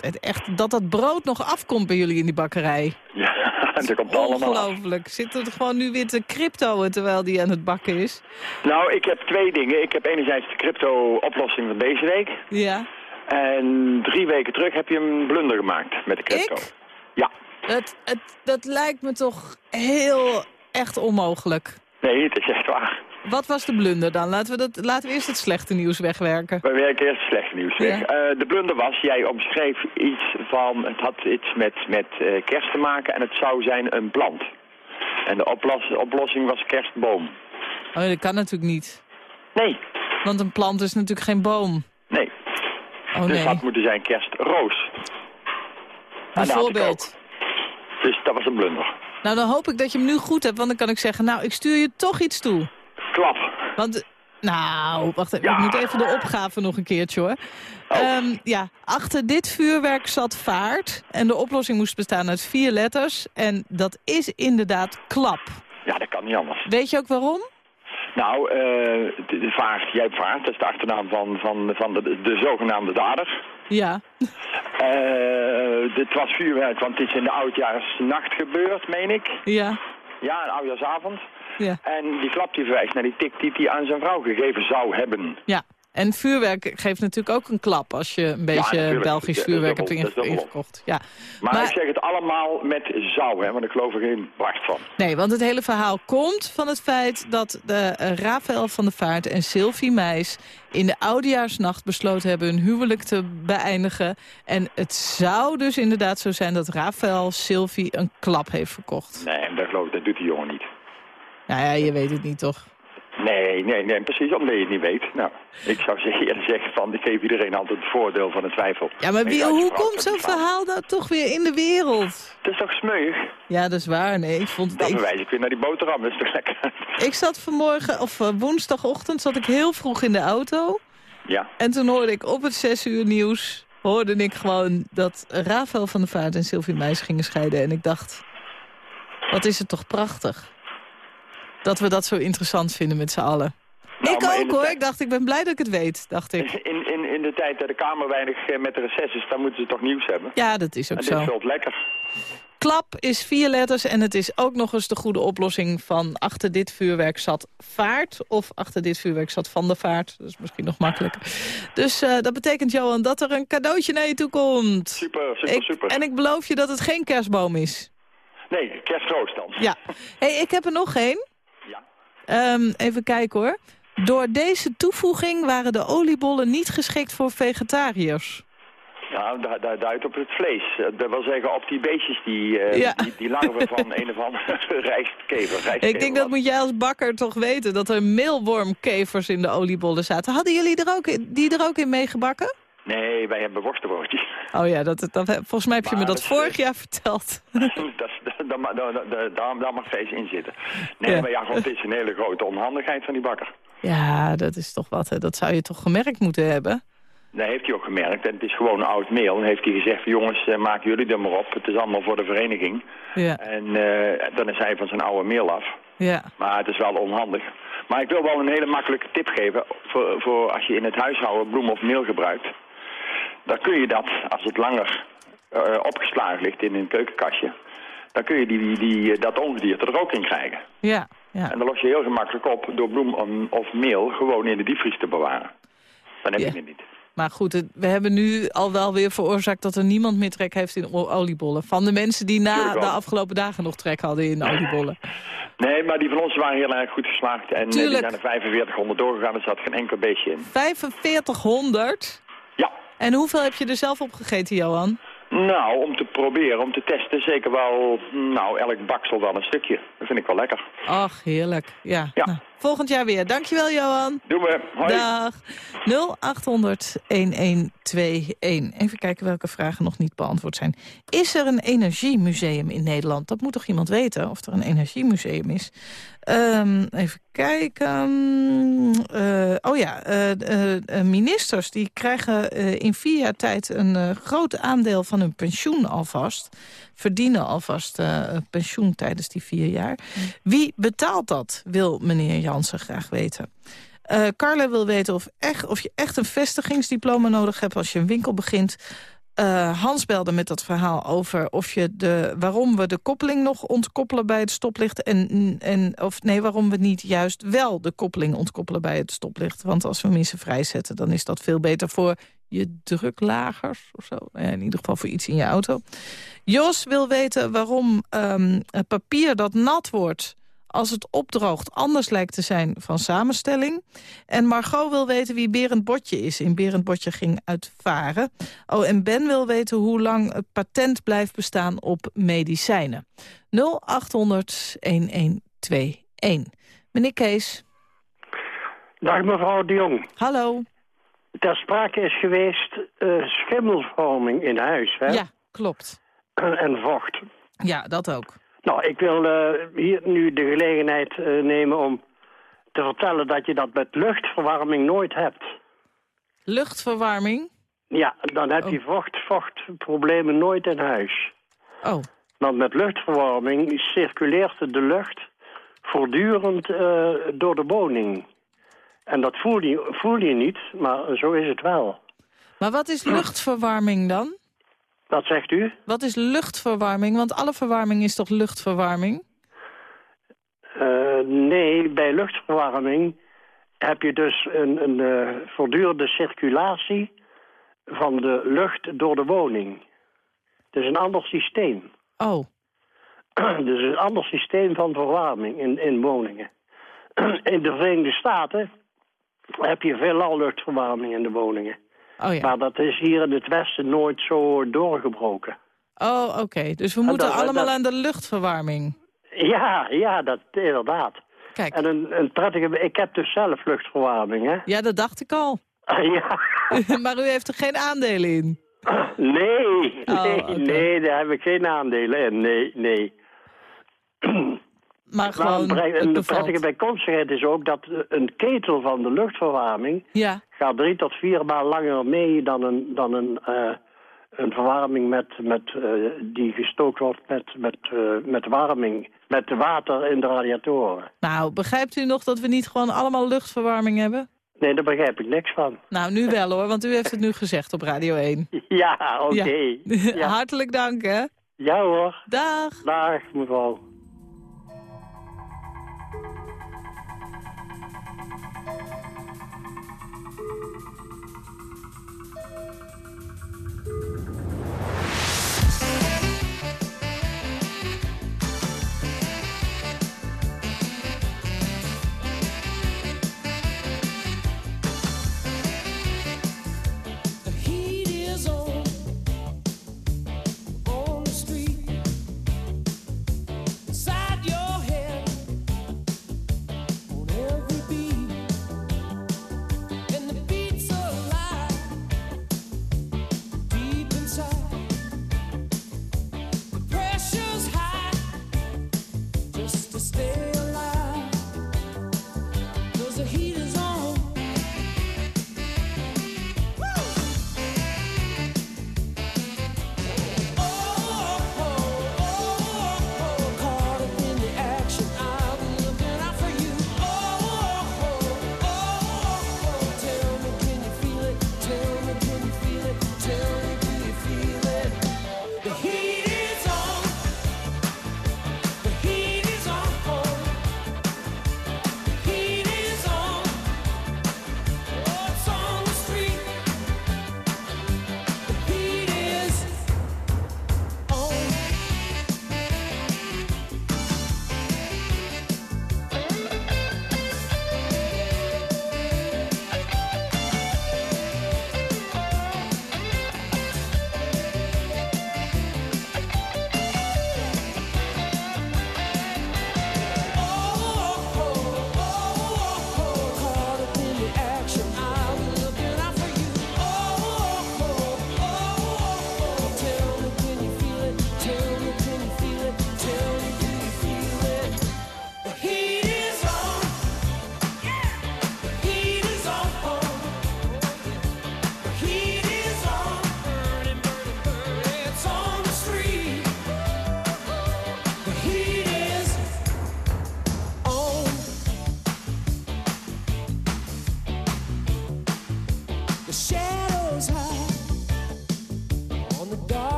Speaker 3: Het echt, dat dat brood nog afkomt bij jullie in die bakkerij.
Speaker 8: Ja, dat komt allemaal.
Speaker 3: Ongelooflijk. Zit er gewoon nu weer te cryptoen terwijl die aan het bakken is?
Speaker 8: Nou, ik heb twee dingen. Ik heb enerzijds de crypto-oplossing van deze week.
Speaker 3: Ja.
Speaker 8: En drie weken terug heb je een blunder gemaakt met de crypto.
Speaker 3: Ik?
Speaker 8: Ja.
Speaker 3: Het, het, dat lijkt me toch heel echt onmogelijk.
Speaker 8: Nee, het is echt waar.
Speaker 3: Wat was de blunder dan? Laten we, dat, laten we eerst het slechte nieuws wegwerken.
Speaker 8: We werken eerst slecht nieuws weg.
Speaker 3: Ja.
Speaker 8: Eh, de blunder was, jij omschreef iets van, het had iets met, met eh, kerst te maken en het zou zijn een plant. En de oplos- oplossing was kerstboom.
Speaker 3: Oh, dat kan natuurlijk niet.
Speaker 8: Nee,
Speaker 3: Want een plant is natuurlijk geen boom.
Speaker 8: nee.
Speaker 3: Oh
Speaker 8: Dus
Speaker 3: nee.
Speaker 8: dat moet zijn kerstroos. Had
Speaker 3: Bijvoorbeeld.
Speaker 8: Dus dat was een blunder.
Speaker 3: Nou, dan hoop ik dat je hem nu goed hebt. Want dan kan ik zeggen, nou, ik stuur je toch iets toe.
Speaker 8: Klap.
Speaker 3: Want, nou, wacht even.
Speaker 8: Ja.
Speaker 3: Ik moet even de opgave nog een keertje, hoor.
Speaker 8: Oh.
Speaker 3: Ehm, ja, achter dit vuurwerk zat vaart. En de oplossing moest bestaan uit vier letters. En dat is inderdaad klap.
Speaker 8: Ja, dat kan niet anders.
Speaker 3: Weet je ook waarom?
Speaker 8: Nou, eh, de, de vaart, jij hebt vaart, dat is de achternaam van, van, van de, de zogenaamde dader.
Speaker 3: Ja.
Speaker 8: Eh, dit was vuurwerk, want het is in de oudjaarsnacht gebeurd, meen ik.
Speaker 3: Ja.
Speaker 8: Ja, een oudjaarsavond.
Speaker 3: Ja.
Speaker 8: En die klap die verwijst naar die tik die hij aan zijn vrouw gegeven zou hebben.
Speaker 3: Ja. En vuurwerk geeft natuurlijk ook een klap als je een beetje. Belgisch vuurwerk hebt ingekocht. Ja.
Speaker 8: Maar,
Speaker 3: Maar-
Speaker 8: ik zeg het allemaal met zou, hè, want ik geloof er geen wacht van.
Speaker 3: Nee, want het hele verhaal komt van het feit dat de, eh, Rafael van der Vaart en Sylvie Meis... in de oudejaarsnacht besloten hebben hun huwelijk te beëindigen. En het zou dus inderdaad zo zijn dat Rafael Sylvie een klap heeft verkocht.
Speaker 8: Nee, dat geloof ik, dat doet die jongen niet.
Speaker 3: Nou ja, je weet het niet, toch?
Speaker 8: Nee, nee, nee, precies, omdat je het niet weet. Nou, ik zou eerder zeggen van, ik geef iedereen altijd het voordeel van de twijfel.
Speaker 3: Ja, maar wie, hoe komt zo'n verhaal nou toch weer in de wereld?
Speaker 8: Het is toch smeuig?
Speaker 3: Ja, dat is waar. Nee, ik vond het...
Speaker 8: Dan
Speaker 3: ik-
Speaker 8: verwijs ik weer naar die boterham, dat is toch lekker?
Speaker 3: Ik zat vanmorgen, of eh, woensdagochtend, zat ik heel vroeg in de auto.
Speaker 8: ja,
Speaker 3: En toen hoorde ik op het zes uur nieuws... hoorde ik gewoon dat Rafael van der Vaart en Sylvie Meis gingen scheiden. En ik dacht, wat is het toch prachtig. Dat we dat zo interessant vinden met z'n allen.
Speaker 8: Nou,
Speaker 3: ik ook hoor, ik dacht, ik ben blij dat ik het weet, dacht ik.
Speaker 8: in, in, in de tijd dat de Kamer weinig eh, met de reces is, dan moeten ze toch nieuws hebben.
Speaker 3: Ja, dat is ook
Speaker 8: en dit
Speaker 3: zo.
Speaker 8: vult lekker.
Speaker 3: Klap is vier letters en het is ook nog eens de goede oplossing van... achter dit vuurwerk zat vaart of achter dit vuurwerk zat van de vaart. Dat is misschien nog makkelijker. Dus eh, dat betekent, Johan, dat er een cadeautje naar je toe komt.
Speaker 8: Super, super,
Speaker 3: Ik-
Speaker 8: super.
Speaker 3: En ik beloof je dat het geen kerstboom is.
Speaker 8: Nee, kerstroos dan.
Speaker 3: Ja. hey, ik heb er nog één.
Speaker 8: Ja.
Speaker 3: Ehm, even kijken hoor. Door deze toevoeging waren de oliebollen niet geschikt voor vegetariërs.
Speaker 8: Ja, daar daar duidt op het vlees. Eh, Dat wil zeggen op die beestjes die,
Speaker 3: Ja.
Speaker 8: die, die larven van een of andere rijstkever. rijstkever
Speaker 3: Ik denk dat moet jij als bakker toch weten... dat er meelwormkevers in de oliebollen zaten. Hadden jullie er ook, die er ook in meegebakken?
Speaker 8: Nee, wij hebben worstenbroodjes.
Speaker 3: Oh ja, dat, dat, volgens mij heb je
Speaker 8: Maar
Speaker 3: me dat
Speaker 8: dat is-
Speaker 3: vorig jaar verteld.
Speaker 8: dat, daar, ma- daar, daar, daar, daar mag vlees in zitten. Nee,
Speaker 3: Ja.
Speaker 8: maar ja, want het is een hele grote onhandigheid van die bakker.
Speaker 3: Ja, dat is toch wat. Hè? Dat zou je toch gemerkt moeten hebben?
Speaker 8: Dat heeft hij ook gemerkt. En het is gewoon oud meel. En heeft hij gezegd, jongens, uh, maken jullie er maar op. Het is allemaal voor de vereniging.
Speaker 3: Ja.
Speaker 8: En uh, dan is hij van zijn oude meel af.
Speaker 3: Ja.
Speaker 8: Maar het is wel onhandig. Maar ik wil wel een hele makkelijke tip geven voor, voor als je in het huishouden bloem of meel gebruikt. Dan kun je dat, als het langer uh, opgeslagen ligt in een keukenkastje, dan kun je die, die, die, dat ongedierte er ook in krijgen.
Speaker 3: Ja, ja.
Speaker 8: En dan los je heel gemakkelijk op door bloem of meel gewoon in de diepvries te bewaren. Dan heb je
Speaker 3: Ja.
Speaker 8: het niet.
Speaker 3: Maar goed, het- we hebben nu al wel weer veroorzaakt dat er niemand meer trek heeft in oliebollen. Van de mensen die na de afgelopen dagen nog trek hadden in oliebollen.
Speaker 8: Nee, maar die van ons waren heel erg goed geslaagd. En eh, die
Speaker 3: Tuurlijk.
Speaker 8: zijn er 4500 doorgegaan, er zat geen enkel beestje in.
Speaker 3: 4500? En hoeveel heb je er zelf op gegeten, Johan?
Speaker 8: nou, om te proberen, om te testen, zeker wel, nou, elk baksel wel een stukje. Dat vind ik wel lekker.
Speaker 3: Ach, heerlijk. Ja.
Speaker 8: Ja.
Speaker 3: Nou, volgend jaar weer. Dankjewel, Johan.
Speaker 8: We. Hoi.
Speaker 3: Dag. 0800 1121. Even kijken welke vragen nog niet beantwoord zijn. Is er een energiemuseum in Nederland? Dat moet toch iemand weten, of er een energiemuseum is? Ehm, even kijken. Eh, oh ja, eh, eh, ministers die krijgen eh, in vier jaar tijd een eh, groot aandeel van hun pensioen alvast. Verdienen alvast eh, pensioen tijdens die vier jaar. Wie betaalt dat, wil meneer Graag weten. Eh Carla wil weten of, echt, of je echt een vestigingsdiploma nodig hebt als je een winkel begint. Eh, Hans belde met dat verhaal over of je de, waarom we de koppeling nog ontkoppelen bij het stoplicht. En, en, of nee, waarom we niet juist wel de koppeling ontkoppelen bij het stoplicht. Want als we mensen vrijzetten, dan is dat veel beter voor je druklagers of zo. Ja, in ieder geval voor iets in je auto. Jos wil weten waarom het papier dat nat wordt als het opdroogt anders lijkt te zijn van samenstelling. En Margot wil weten wie Berend Botje is. In Berend Botje ging uitvaren. Oh, en Ben wil weten hoe lang het patent blijft bestaan op medicijnen. 0800 1121. Meneer Kees,
Speaker 9: Dag mevrouw de Jong.
Speaker 3: hallo.
Speaker 9: Ter sprake is geweest eh, schimmelvorming in huis hè?
Speaker 3: Ja, klopt.
Speaker 9: en vocht.
Speaker 3: Ja, dat ook.
Speaker 9: Nou, ik wil eh, hier nu de gelegenheid eh, nemen om te vertellen dat je dat met luchtverwarming nooit hebt.
Speaker 3: Luchtverwarming.
Speaker 9: Ja, dan heb je
Speaker 3: Oh.
Speaker 9: vocht, vochtproblemen nooit in huis.
Speaker 3: Oh,
Speaker 9: Want met luchtverwarming circuleert de lucht voortdurend eh, door de woning. En dat voel je, voel je niet, maar zo is het wel.
Speaker 3: maar wat is luchtverwarming dan?
Speaker 9: Wat zegt u?
Speaker 3: Wat is luchtverwarming? Want alle verwarming is toch luchtverwarming?
Speaker 9: Eh, nee, bij luchtverwarming heb je dus een, een eh, voortdurende circulatie van de lucht door de woning. Het is een ander systeem.
Speaker 3: Oh,
Speaker 9: dus een ander systeem van verwarming in, in woningen. In de Verenigde Staten heb je veelal luchtverwarming in de woningen.
Speaker 3: Oh ja.
Speaker 9: Maar dat is hier in het Westen nooit zo doorgebroken.
Speaker 3: Oh, oké. Dus we moeten
Speaker 9: dat-
Speaker 3: allemaal
Speaker 9: dat-
Speaker 3: aan de luchtverwarming.
Speaker 9: Ja, ja, dat inderdaad.
Speaker 3: Kijk,
Speaker 9: En een, een prettige... Ik heb dus zelf luchtverwarming, hè?
Speaker 3: ja, dat dacht ik al.
Speaker 9: ja.
Speaker 3: maar u heeft er geen aandelen in.
Speaker 9: Nee,
Speaker 3: Oh,
Speaker 9: nee, daar heb ik geen aandelen in. Nee, nee.
Speaker 3: Maar gewoon,
Speaker 9: een, prettige bijkomstigheid is ook dat eh, een ketel van de luchtverwarming
Speaker 3: Ja,
Speaker 9: gaat drie tot vier maal langer mee dan een, dan een, eh, een verwarming met, met, eh, die gestookt wordt met, met, met warming, met water in de radiatoren.
Speaker 3: nou, begrijpt u nog dat we niet gewoon allemaal luchtverwarming hebben?
Speaker 9: Nee, daar begrijp ik niks van.
Speaker 3: Nou, nu wel hoor, want u heeft het nu gezegd op Radio 1.
Speaker 9: Ja, oké. Ja.
Speaker 3: Hartelijk dank, hè.
Speaker 9: ja hoor.
Speaker 3: Dag.
Speaker 9: Dag mevrouw.
Speaker 10: So he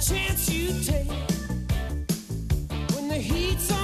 Speaker 10: chance you take. When the heat's on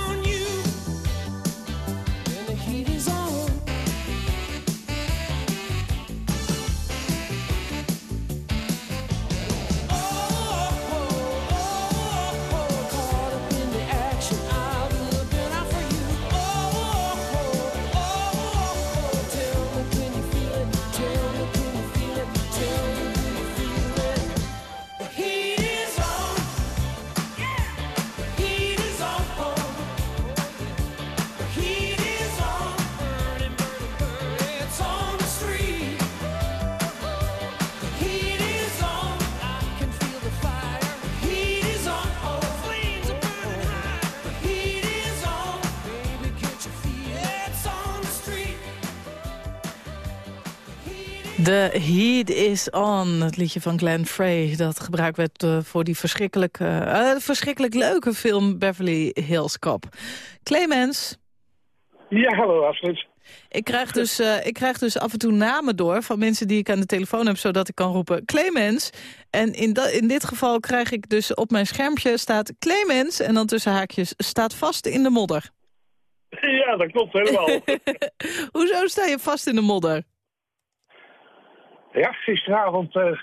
Speaker 10: Heat is On,
Speaker 3: het liedje van Glenn Frey... dat gebruikt werd eh, voor die verschrikkelijke, eh, verschrikkelijk leuke film Beverly Hills Cop. Clemens,
Speaker 11: Ja, hallo Astrid.
Speaker 3: ik krijg, dus, eh, ik krijg dus af en toe namen door van mensen die ik aan de telefoon heb... zodat ik kan roepen Clemens. En in, in dit geval krijg ik dus op mijn schermpje staat Clemens... en dan tussen haakjes staat vast in de modder.
Speaker 11: Ja, dat klopt helemaal.
Speaker 3: Hoezo sta je vast in de modder?
Speaker 11: Ja, gisteravond, eh,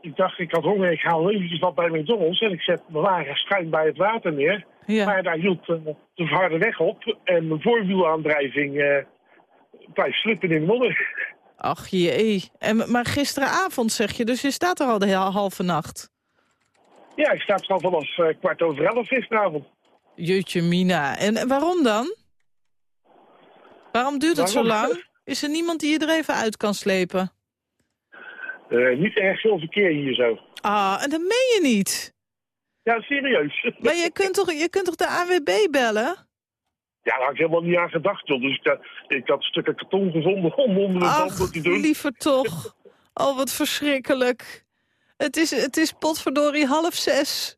Speaker 11: ik dacht ik had honger, ik haal eventjes wat bij McDonald's en ik zet mijn wagen schuin bij het water neer.
Speaker 3: Ja.
Speaker 11: Maar daar hield eh, de harde weg op en mijn voorwielaandrijving eh blijft slippen in de modder.
Speaker 3: Ach jee. En, maar gisteravond zeg je, dus je staat er al de hele halve nacht.
Speaker 11: Ja, ik sta er al vanaf kwart over elf gisteravond.
Speaker 3: Jeetje mina. En waarom dan? Waarom duurt het zo lang? Is er niemand die je er even uit kan slepen?
Speaker 11: Eh, niet erg veel verkeer hier zo.
Speaker 3: Ah, en dat meen je niet.
Speaker 11: Ja, serieus.
Speaker 3: Maar je kunt toch, je kunt toch de AWB bellen?
Speaker 11: Ja, daar had ik helemaal niet aan gedacht, joh. Dus ik, had- ik had stukken karton gevonden om onder de band te doen.
Speaker 3: liever toch. Oh, wat verschrikkelijk. Het is, het is potverdorie half zes.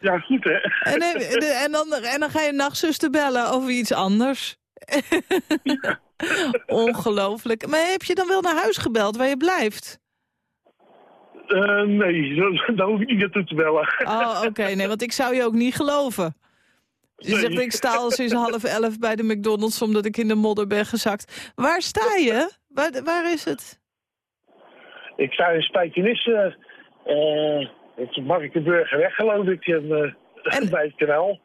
Speaker 11: Ja, goed hè.
Speaker 3: En, en, en, dan, en dan ga je nachtzuster bellen over iets anders. Ongelooflijk. Maar heb je dan wel naar huis gebeld waar je blijft?
Speaker 11: Eh, nee, daar hoef ik niet naartoe te bellen.
Speaker 3: Oh, oké. Nee, want ik zou je ook niet geloven. Je
Speaker 11: Nee.
Speaker 3: zegt, ik sta al sinds half elf bij de McDonald's... omdat ik in de modder ben gezakt. Waar sta je? Waar, waar is het?
Speaker 11: Ik sta in Spijkenisse, eh het is Markenburgerweg geloof ik, en, eh, bij het kanaal.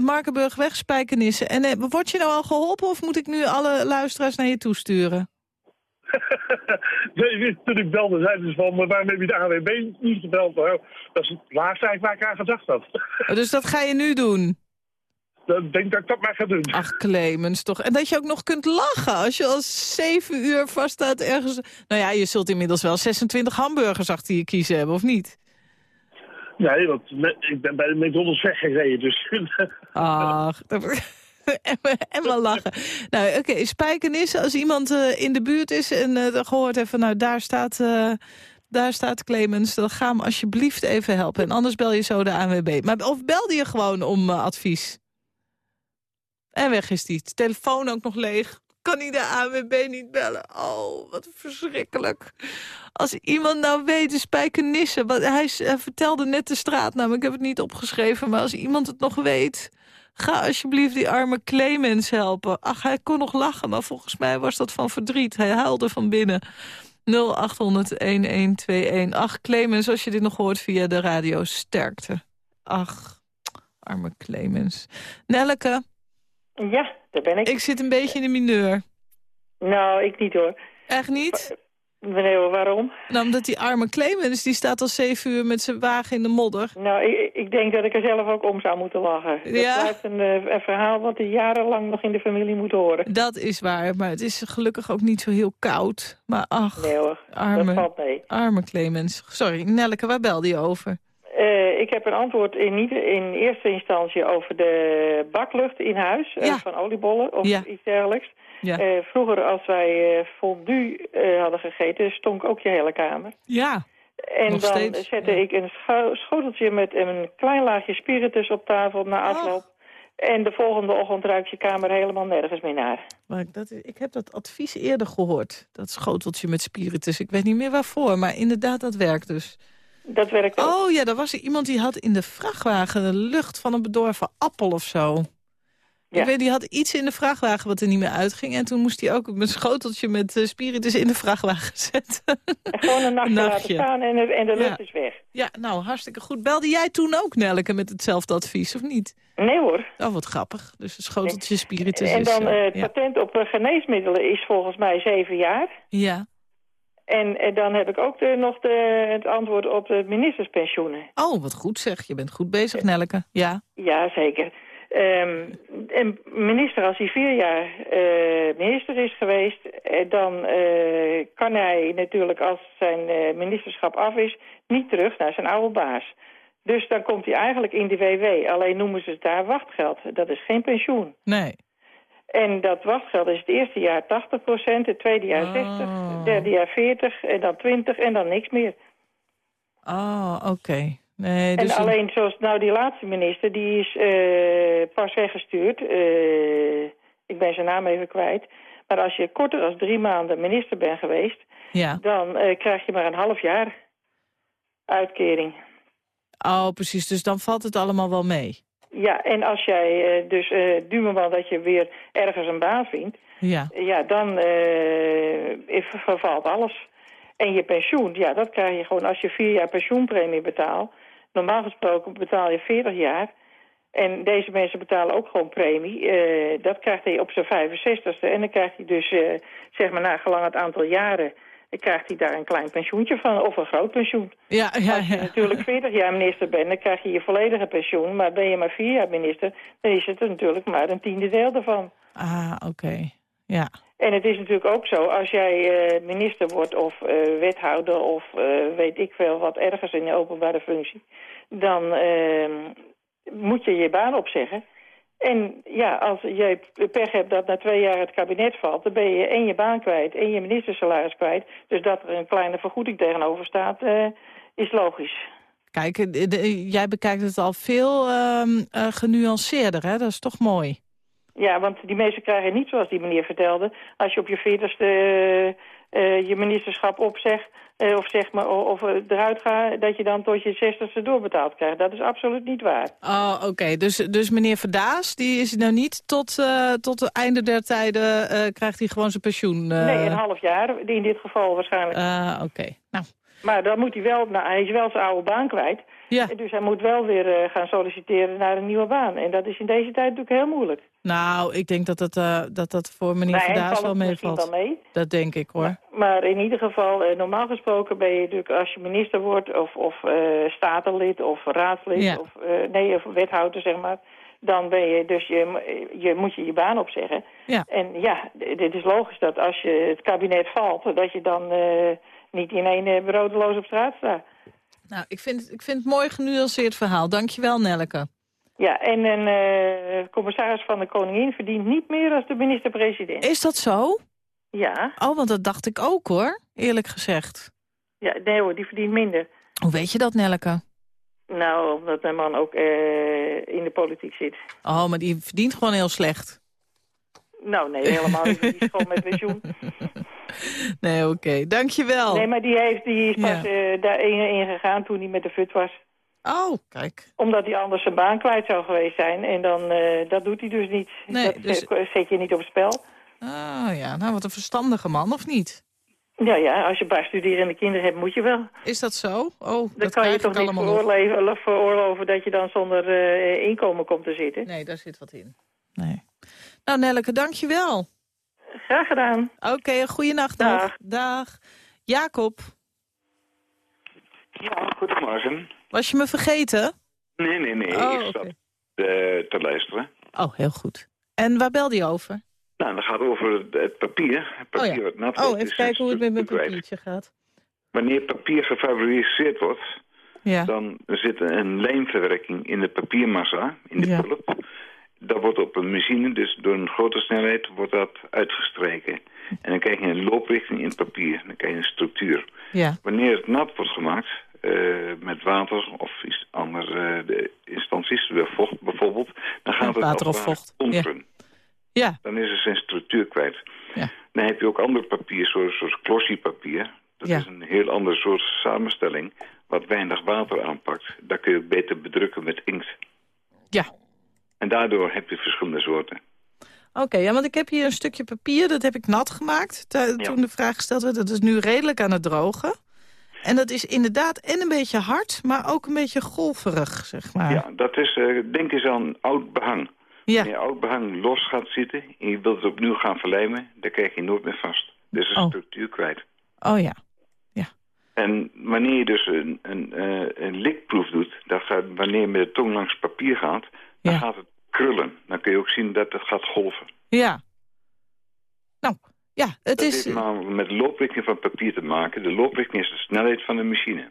Speaker 3: Markenburgweg, Spijkenissen. En eh, word je nou al geholpen of moet ik nu alle luisteraars naar je toesturen?
Speaker 11: nee, toen ik belde, zeiden ze van, maar waarom heb je de AWB niet gebeld? Nou, dat is het laatste eigenlijk waar ik aan gedacht had.
Speaker 3: Oh, Dus dat ga je nu doen?
Speaker 11: Ik denk dat ik dat maar ga doen.
Speaker 3: Ach, Clemens, toch. En dat je ook nog kunt lachen als je al zeven uur vaststaat ergens... Nou ja, je zult inmiddels wel 26 hamburgers achter je kiezen hebben, of niet?
Speaker 11: Nee, want ik ben bij de McDonald's weggereden, dus...
Speaker 3: Ach, en, en wel lachen. Nou, oké, Spijkenissen, als iemand eh, in de buurt is en eh, gehoord heeft van... nou, daar staat, eh, daar staat Clemens, dan ga hem alsjeblieft even helpen. En anders bel je zo de ANWB. Maar, of belde je gewoon om advies? En weg is die. Telefoon ook nog leeg. Kan hij de ANWB niet bellen? Oh, wat verschrikkelijk. Als iemand nou weet, de Spijkenissen... Want hij, vertelde net de straatnaam, ik heb het niet opgeschreven... maar als iemand het nog weet... Ga alsjeblieft die arme Clemens helpen. Ach, hij kon nog lachen, maar volgens mij was dat van verdriet. Hij huilde van binnen. 0800-1121. Ach, Clemens, als je dit nog hoort via de radio, sterkte. Ach, arme Clemens. Nelleke,
Speaker 12: Ja, daar ben ik.
Speaker 3: ik zit een beetje in de mineur.
Speaker 12: Nou, ik niet hoor.
Speaker 3: Echt niet?
Speaker 12: Nee waarom?
Speaker 3: Nou, omdat die arme Clemens, die staat al zeven uur met zijn wagen in de modder.
Speaker 12: Nou, ik, ik denk dat ik er zelf ook om zou moeten lachen. Dat
Speaker 3: Ja?
Speaker 12: blijft een, eh, een verhaal wat hij jarenlang nog in de familie moet horen.
Speaker 3: Dat is waar, maar het is gelukkig ook niet zo heel koud. Maar ach,
Speaker 12: Nee hoor, dat
Speaker 3: arme,
Speaker 12: valt mee.
Speaker 3: arme Clemens. Sorry, Nelleke, waar belde je over?
Speaker 12: Eh, ik heb een antwoord in, niet in eerste instantie over de baklucht in huis eh,
Speaker 3: Ja.
Speaker 12: van oliebollen of
Speaker 3: Ja.
Speaker 12: iets dergelijks.
Speaker 3: Ja.
Speaker 12: Eh, vroeger als wij fondue hadden gegeten, stonk ook je hele kamer.
Speaker 3: Ja.
Speaker 12: En
Speaker 3: Nog
Speaker 12: dan
Speaker 3: steeds,
Speaker 12: zette ik een scho- schoteltje met een klein laagje spiritus op tafel na afloop. En de volgende ochtend ruikt je kamer helemaal nergens meer naar.
Speaker 3: Maar ik, dat, ik heb dat advies eerder gehoord. Dat schoteltje met spiritus. Ik weet niet meer waarvoor, maar inderdaad, dat werkt dus.
Speaker 12: Dat werkt ook.
Speaker 3: Oh ja, er was er iemand die had in de vrachtwagen de lucht van een bedorven appel of zo.
Speaker 12: Ja.
Speaker 3: Ik weet, die had iets in de vrachtwagen wat er niet meer uitging. En toen moest hij ook een schoteltje met eh, spiritus in de vrachtwagen zetten.
Speaker 12: Gewoon een nachtje, laten
Speaker 3: nachtje.
Speaker 12: staan en, de- en de lucht
Speaker 3: Ja.
Speaker 12: is weg.
Speaker 3: Ja, nou, hartstikke goed. Belde jij toen ook, Nelleke, met hetzelfde advies, of niet?
Speaker 12: Nee hoor.
Speaker 3: Oh, wat grappig. Dus een schoteltje spiritus
Speaker 12: en
Speaker 3: is...
Speaker 12: dan
Speaker 3: eh,
Speaker 12: eh, het
Speaker 3: ja.
Speaker 12: patent op geneesmiddelen is volgens mij zeven jaar.
Speaker 3: ja.
Speaker 12: En, en dan heb ik ook de, nog de, het antwoord op de ministerspensioenen.
Speaker 3: Oh, wat goed zeg. Je bent goed bezig, Nelleke. Ja.
Speaker 12: Ja, zeker. Ehm, een minister, als hij vier jaar eh, minister is geweest... eh, dan eh, kan hij natuurlijk, als zijn eh, ministerschap af is... niet terug naar zijn oude baas. Dus dan komt hij eigenlijk in de WW. Alleen noemen ze het daar wachtgeld. Dat is geen pensioen.
Speaker 3: Nee.
Speaker 12: En dat wachtgeld is het eerste jaar 80% het tweede jaar 60, het derde jaar 40 en dan 20 en dan niks meer.
Speaker 3: Oh, oké. Nee, dus
Speaker 12: en
Speaker 3: een-
Speaker 12: alleen zoals nou die laatste minister, die is eh, pas weggestuurd. Eh, ik ben zijn naam even kwijt. Maar als je korter dan drie maanden minister bent geweest,
Speaker 3: Ja.
Speaker 12: dan eh, krijg je maar een half jaar uitkering.
Speaker 3: Oh, precies. Dus dan valt het allemaal wel mee.
Speaker 12: Ja, en als jij eh, dus eh duurman dat je weer ergens een baan vindt,
Speaker 3: Ja.
Speaker 12: ja, dan eh, vervalt alles. En je pensioen, ja, dat krijg je gewoon als je vier jaar pensioenpremie betaalt. Normaal gesproken betaal je 40 jaar. En deze mensen betalen ook gewoon premie. Dat krijgt hij op zijn 65ste. En dan krijgt hij dus, zeg maar, na gelang het aantal jaren... dan krijgt hij daar een klein pensioentje van, of een groot pensioen.
Speaker 3: Ja, ja,
Speaker 12: Als je natuurlijk 40 jaar minister bent, dan krijg je je volledige pensioen. Maar ben je maar vier jaar minister, dan is het er natuurlijk maar een tiende deel ervan.
Speaker 3: Ah, oké. Ja.
Speaker 12: En het is natuurlijk ook zo, als jij eh, minister wordt of eh, wethouder of eh, weet ik veel wat ergens in de openbare functie, dan eh, moet je je baan opzeggen. En ja, als jij pech hebt dat na twee jaar het kabinet valt, dan ben je en je baan kwijt en je ministersalaris kwijt. Dus dat er een kleine vergoeding tegenover staat, eh, is logisch.
Speaker 3: Kijk, de- de- jij bekijkt het al veel ehm, eh, genuanceerder, hè? Dat is toch mooi.
Speaker 12: Ja, want die mensen krijgen niet zoals die meneer vertelde. Als je op je veertigste eh, je ministerschap opzegt, eh, of zeg maar, of eh, eruit gaat, dat je dan tot je zestigste doorbetaald krijgt. Dat is absoluut niet waar.
Speaker 3: Oh, oké. Dus, dus meneer Verdaas, die is nou niet tot, eh, tot het einde der tijden... eh, krijgt hij gewoon zijn pensioen? eh,
Speaker 12: Nee, een half jaar, in dit geval waarschijnlijk.
Speaker 3: ah, oké. Nou,
Speaker 12: Maar dan moet hij wel, nou, hij is wel zijn oude baan kwijt.
Speaker 3: Ja.
Speaker 12: Dus hij moet wel weer eh, gaan solliciteren naar een nieuwe baan. En dat is in deze tijd natuurlijk heel moeilijk.
Speaker 3: nou, ik denk dat dat, eh, dat, dat voor meneer
Speaker 12: hem
Speaker 3: Verdaas wel meevalt.
Speaker 12: mee.
Speaker 3: Dat denk ik, hoor.
Speaker 12: Maar in ieder geval, eh, normaal gesproken ben je natuurlijk als je minister wordt... of, of statenlid of raadslid
Speaker 3: Ja.
Speaker 12: of, nee, of wethouder, zeg maar... dan ben je dus je, je moet je je baan opzeggen.
Speaker 3: Ja.
Speaker 12: En ja, dit is logisch dat als je het kabinet valt... dat je dan niet in één uh, brodeloos op straat staat.
Speaker 3: Nou, ik vind, ik vind het mooi genuanceerd verhaal. Dankjewel, Nelleke.
Speaker 12: Ja, en een eh, commissaris van de Koningin verdient niet meer als de minister-president.
Speaker 3: Is dat zo?
Speaker 12: Ja,
Speaker 3: Oh, want dat dacht ik ook, hoor. Eerlijk gezegd.
Speaker 12: ja, nee hoor, die verdient minder.
Speaker 3: Hoe weet je dat, Nelleke?
Speaker 12: Nou, omdat mijn man ook eh, in de politiek zit.
Speaker 3: Oh, maar die verdient gewoon heel slecht.
Speaker 12: Nou, nee, helemaal niet. Die is gewoon met pensioen.
Speaker 3: Nee, oké. Dankjewel.
Speaker 12: Nee, maar die, heeft, die is
Speaker 3: Ja.
Speaker 12: pas eh daarin in gegaan toen hij met de FUT was.
Speaker 3: Oh, kijk.
Speaker 12: Omdat hij anders zijn baan kwijt zou geweest zijn. En dan, eh, dat doet hij dus niet.
Speaker 3: Nee,
Speaker 12: dat
Speaker 3: dus-
Speaker 12: eh, zet je niet op het spel.
Speaker 3: Oh ja, nou wat een verstandige man, of niet?
Speaker 12: Ja, ja, als je een paar studerende kinderen hebt, moet je wel.
Speaker 3: Is dat zo? Oh,
Speaker 12: Dan
Speaker 3: dat
Speaker 12: kan je toch niet veroorloven, veroorloven dat je dan zonder inkomen komt te zitten.
Speaker 3: Nee, daar zit wat in. Nee. Nou, Nelleke, dankjewel.
Speaker 12: Graag gedaan.
Speaker 3: Oké, een goede nacht
Speaker 12: Dag.
Speaker 3: nog. Dag. Jacob,
Speaker 13: Ja, goedemorgen.
Speaker 3: was je me vergeten?
Speaker 13: Nee, nee, nee.
Speaker 3: Oh,
Speaker 13: ik zat eh, te luisteren.
Speaker 3: Oh, heel goed. En waar belde je over?
Speaker 13: Nou, dat gaat over het, papier. Het papier
Speaker 3: Oh ja.
Speaker 13: wat nat
Speaker 3: Oh, even
Speaker 13: is
Speaker 3: kijken hoe het met mijn papiertje gaat.
Speaker 13: Wanneer papier gefabriceerd wordt,
Speaker 3: Ja.
Speaker 13: dan zit er een lijmverwerking in de papiermassa, in de
Speaker 3: Ja.
Speaker 13: pulp. Dat wordt op een machine, dus door een grote snelheid, wordt dat uitgestreken. En dan krijg je een looprichting in het papier. Dan krijg je een structuur.
Speaker 3: Ja.
Speaker 13: Wanneer het nat wordt gemaakt, eh, met water of iets andere eh, de instanties, vocht bijvoorbeeld, dan gaat het
Speaker 3: water of vocht,
Speaker 13: onteren.
Speaker 3: Ja.
Speaker 13: Dan is het zijn structuur kwijt.
Speaker 3: Ja.
Speaker 13: Dan heb je ook ander papier, zoals, zoals glossiepapier. Dat
Speaker 3: Ja.
Speaker 13: is een heel ander soort samenstelling, wat weinig water aanpakt. Daar kun je beter bedrukken met inkt.
Speaker 3: Ja.
Speaker 13: En daardoor heb je verschillende soorten.
Speaker 3: Oké, ja, want ik heb hier een stukje papier, dat heb ik nat gemaakt. Toen de vraag gesteld werd, dat is nu redelijk aan het drogen. En dat is inderdaad en een beetje hard, maar ook een beetje golverig, zeg maar.
Speaker 13: Ja, dat is, eh, denk eens aan oud behang.
Speaker 3: Ja.
Speaker 13: Wanneer oud behang los gaat zitten en je wilt het opnieuw gaan verlijmen, dan krijg je nooit meer vast. Dus is
Speaker 3: Oh.
Speaker 13: structuur kwijt.
Speaker 3: Oh ja.
Speaker 13: En wanneer je dus een, een, eh, een likproef doet, dat gaat, wanneer je met de tong langs papier gaat, dan
Speaker 3: Ja.
Speaker 13: gaat het krullen. Dan kun je ook zien dat het gaat golven.
Speaker 3: Ja. Nou, ja, het
Speaker 13: dat
Speaker 3: is...
Speaker 13: heeft namelijk met looprichting van papier te maken. De looprichting is de snelheid van de machine.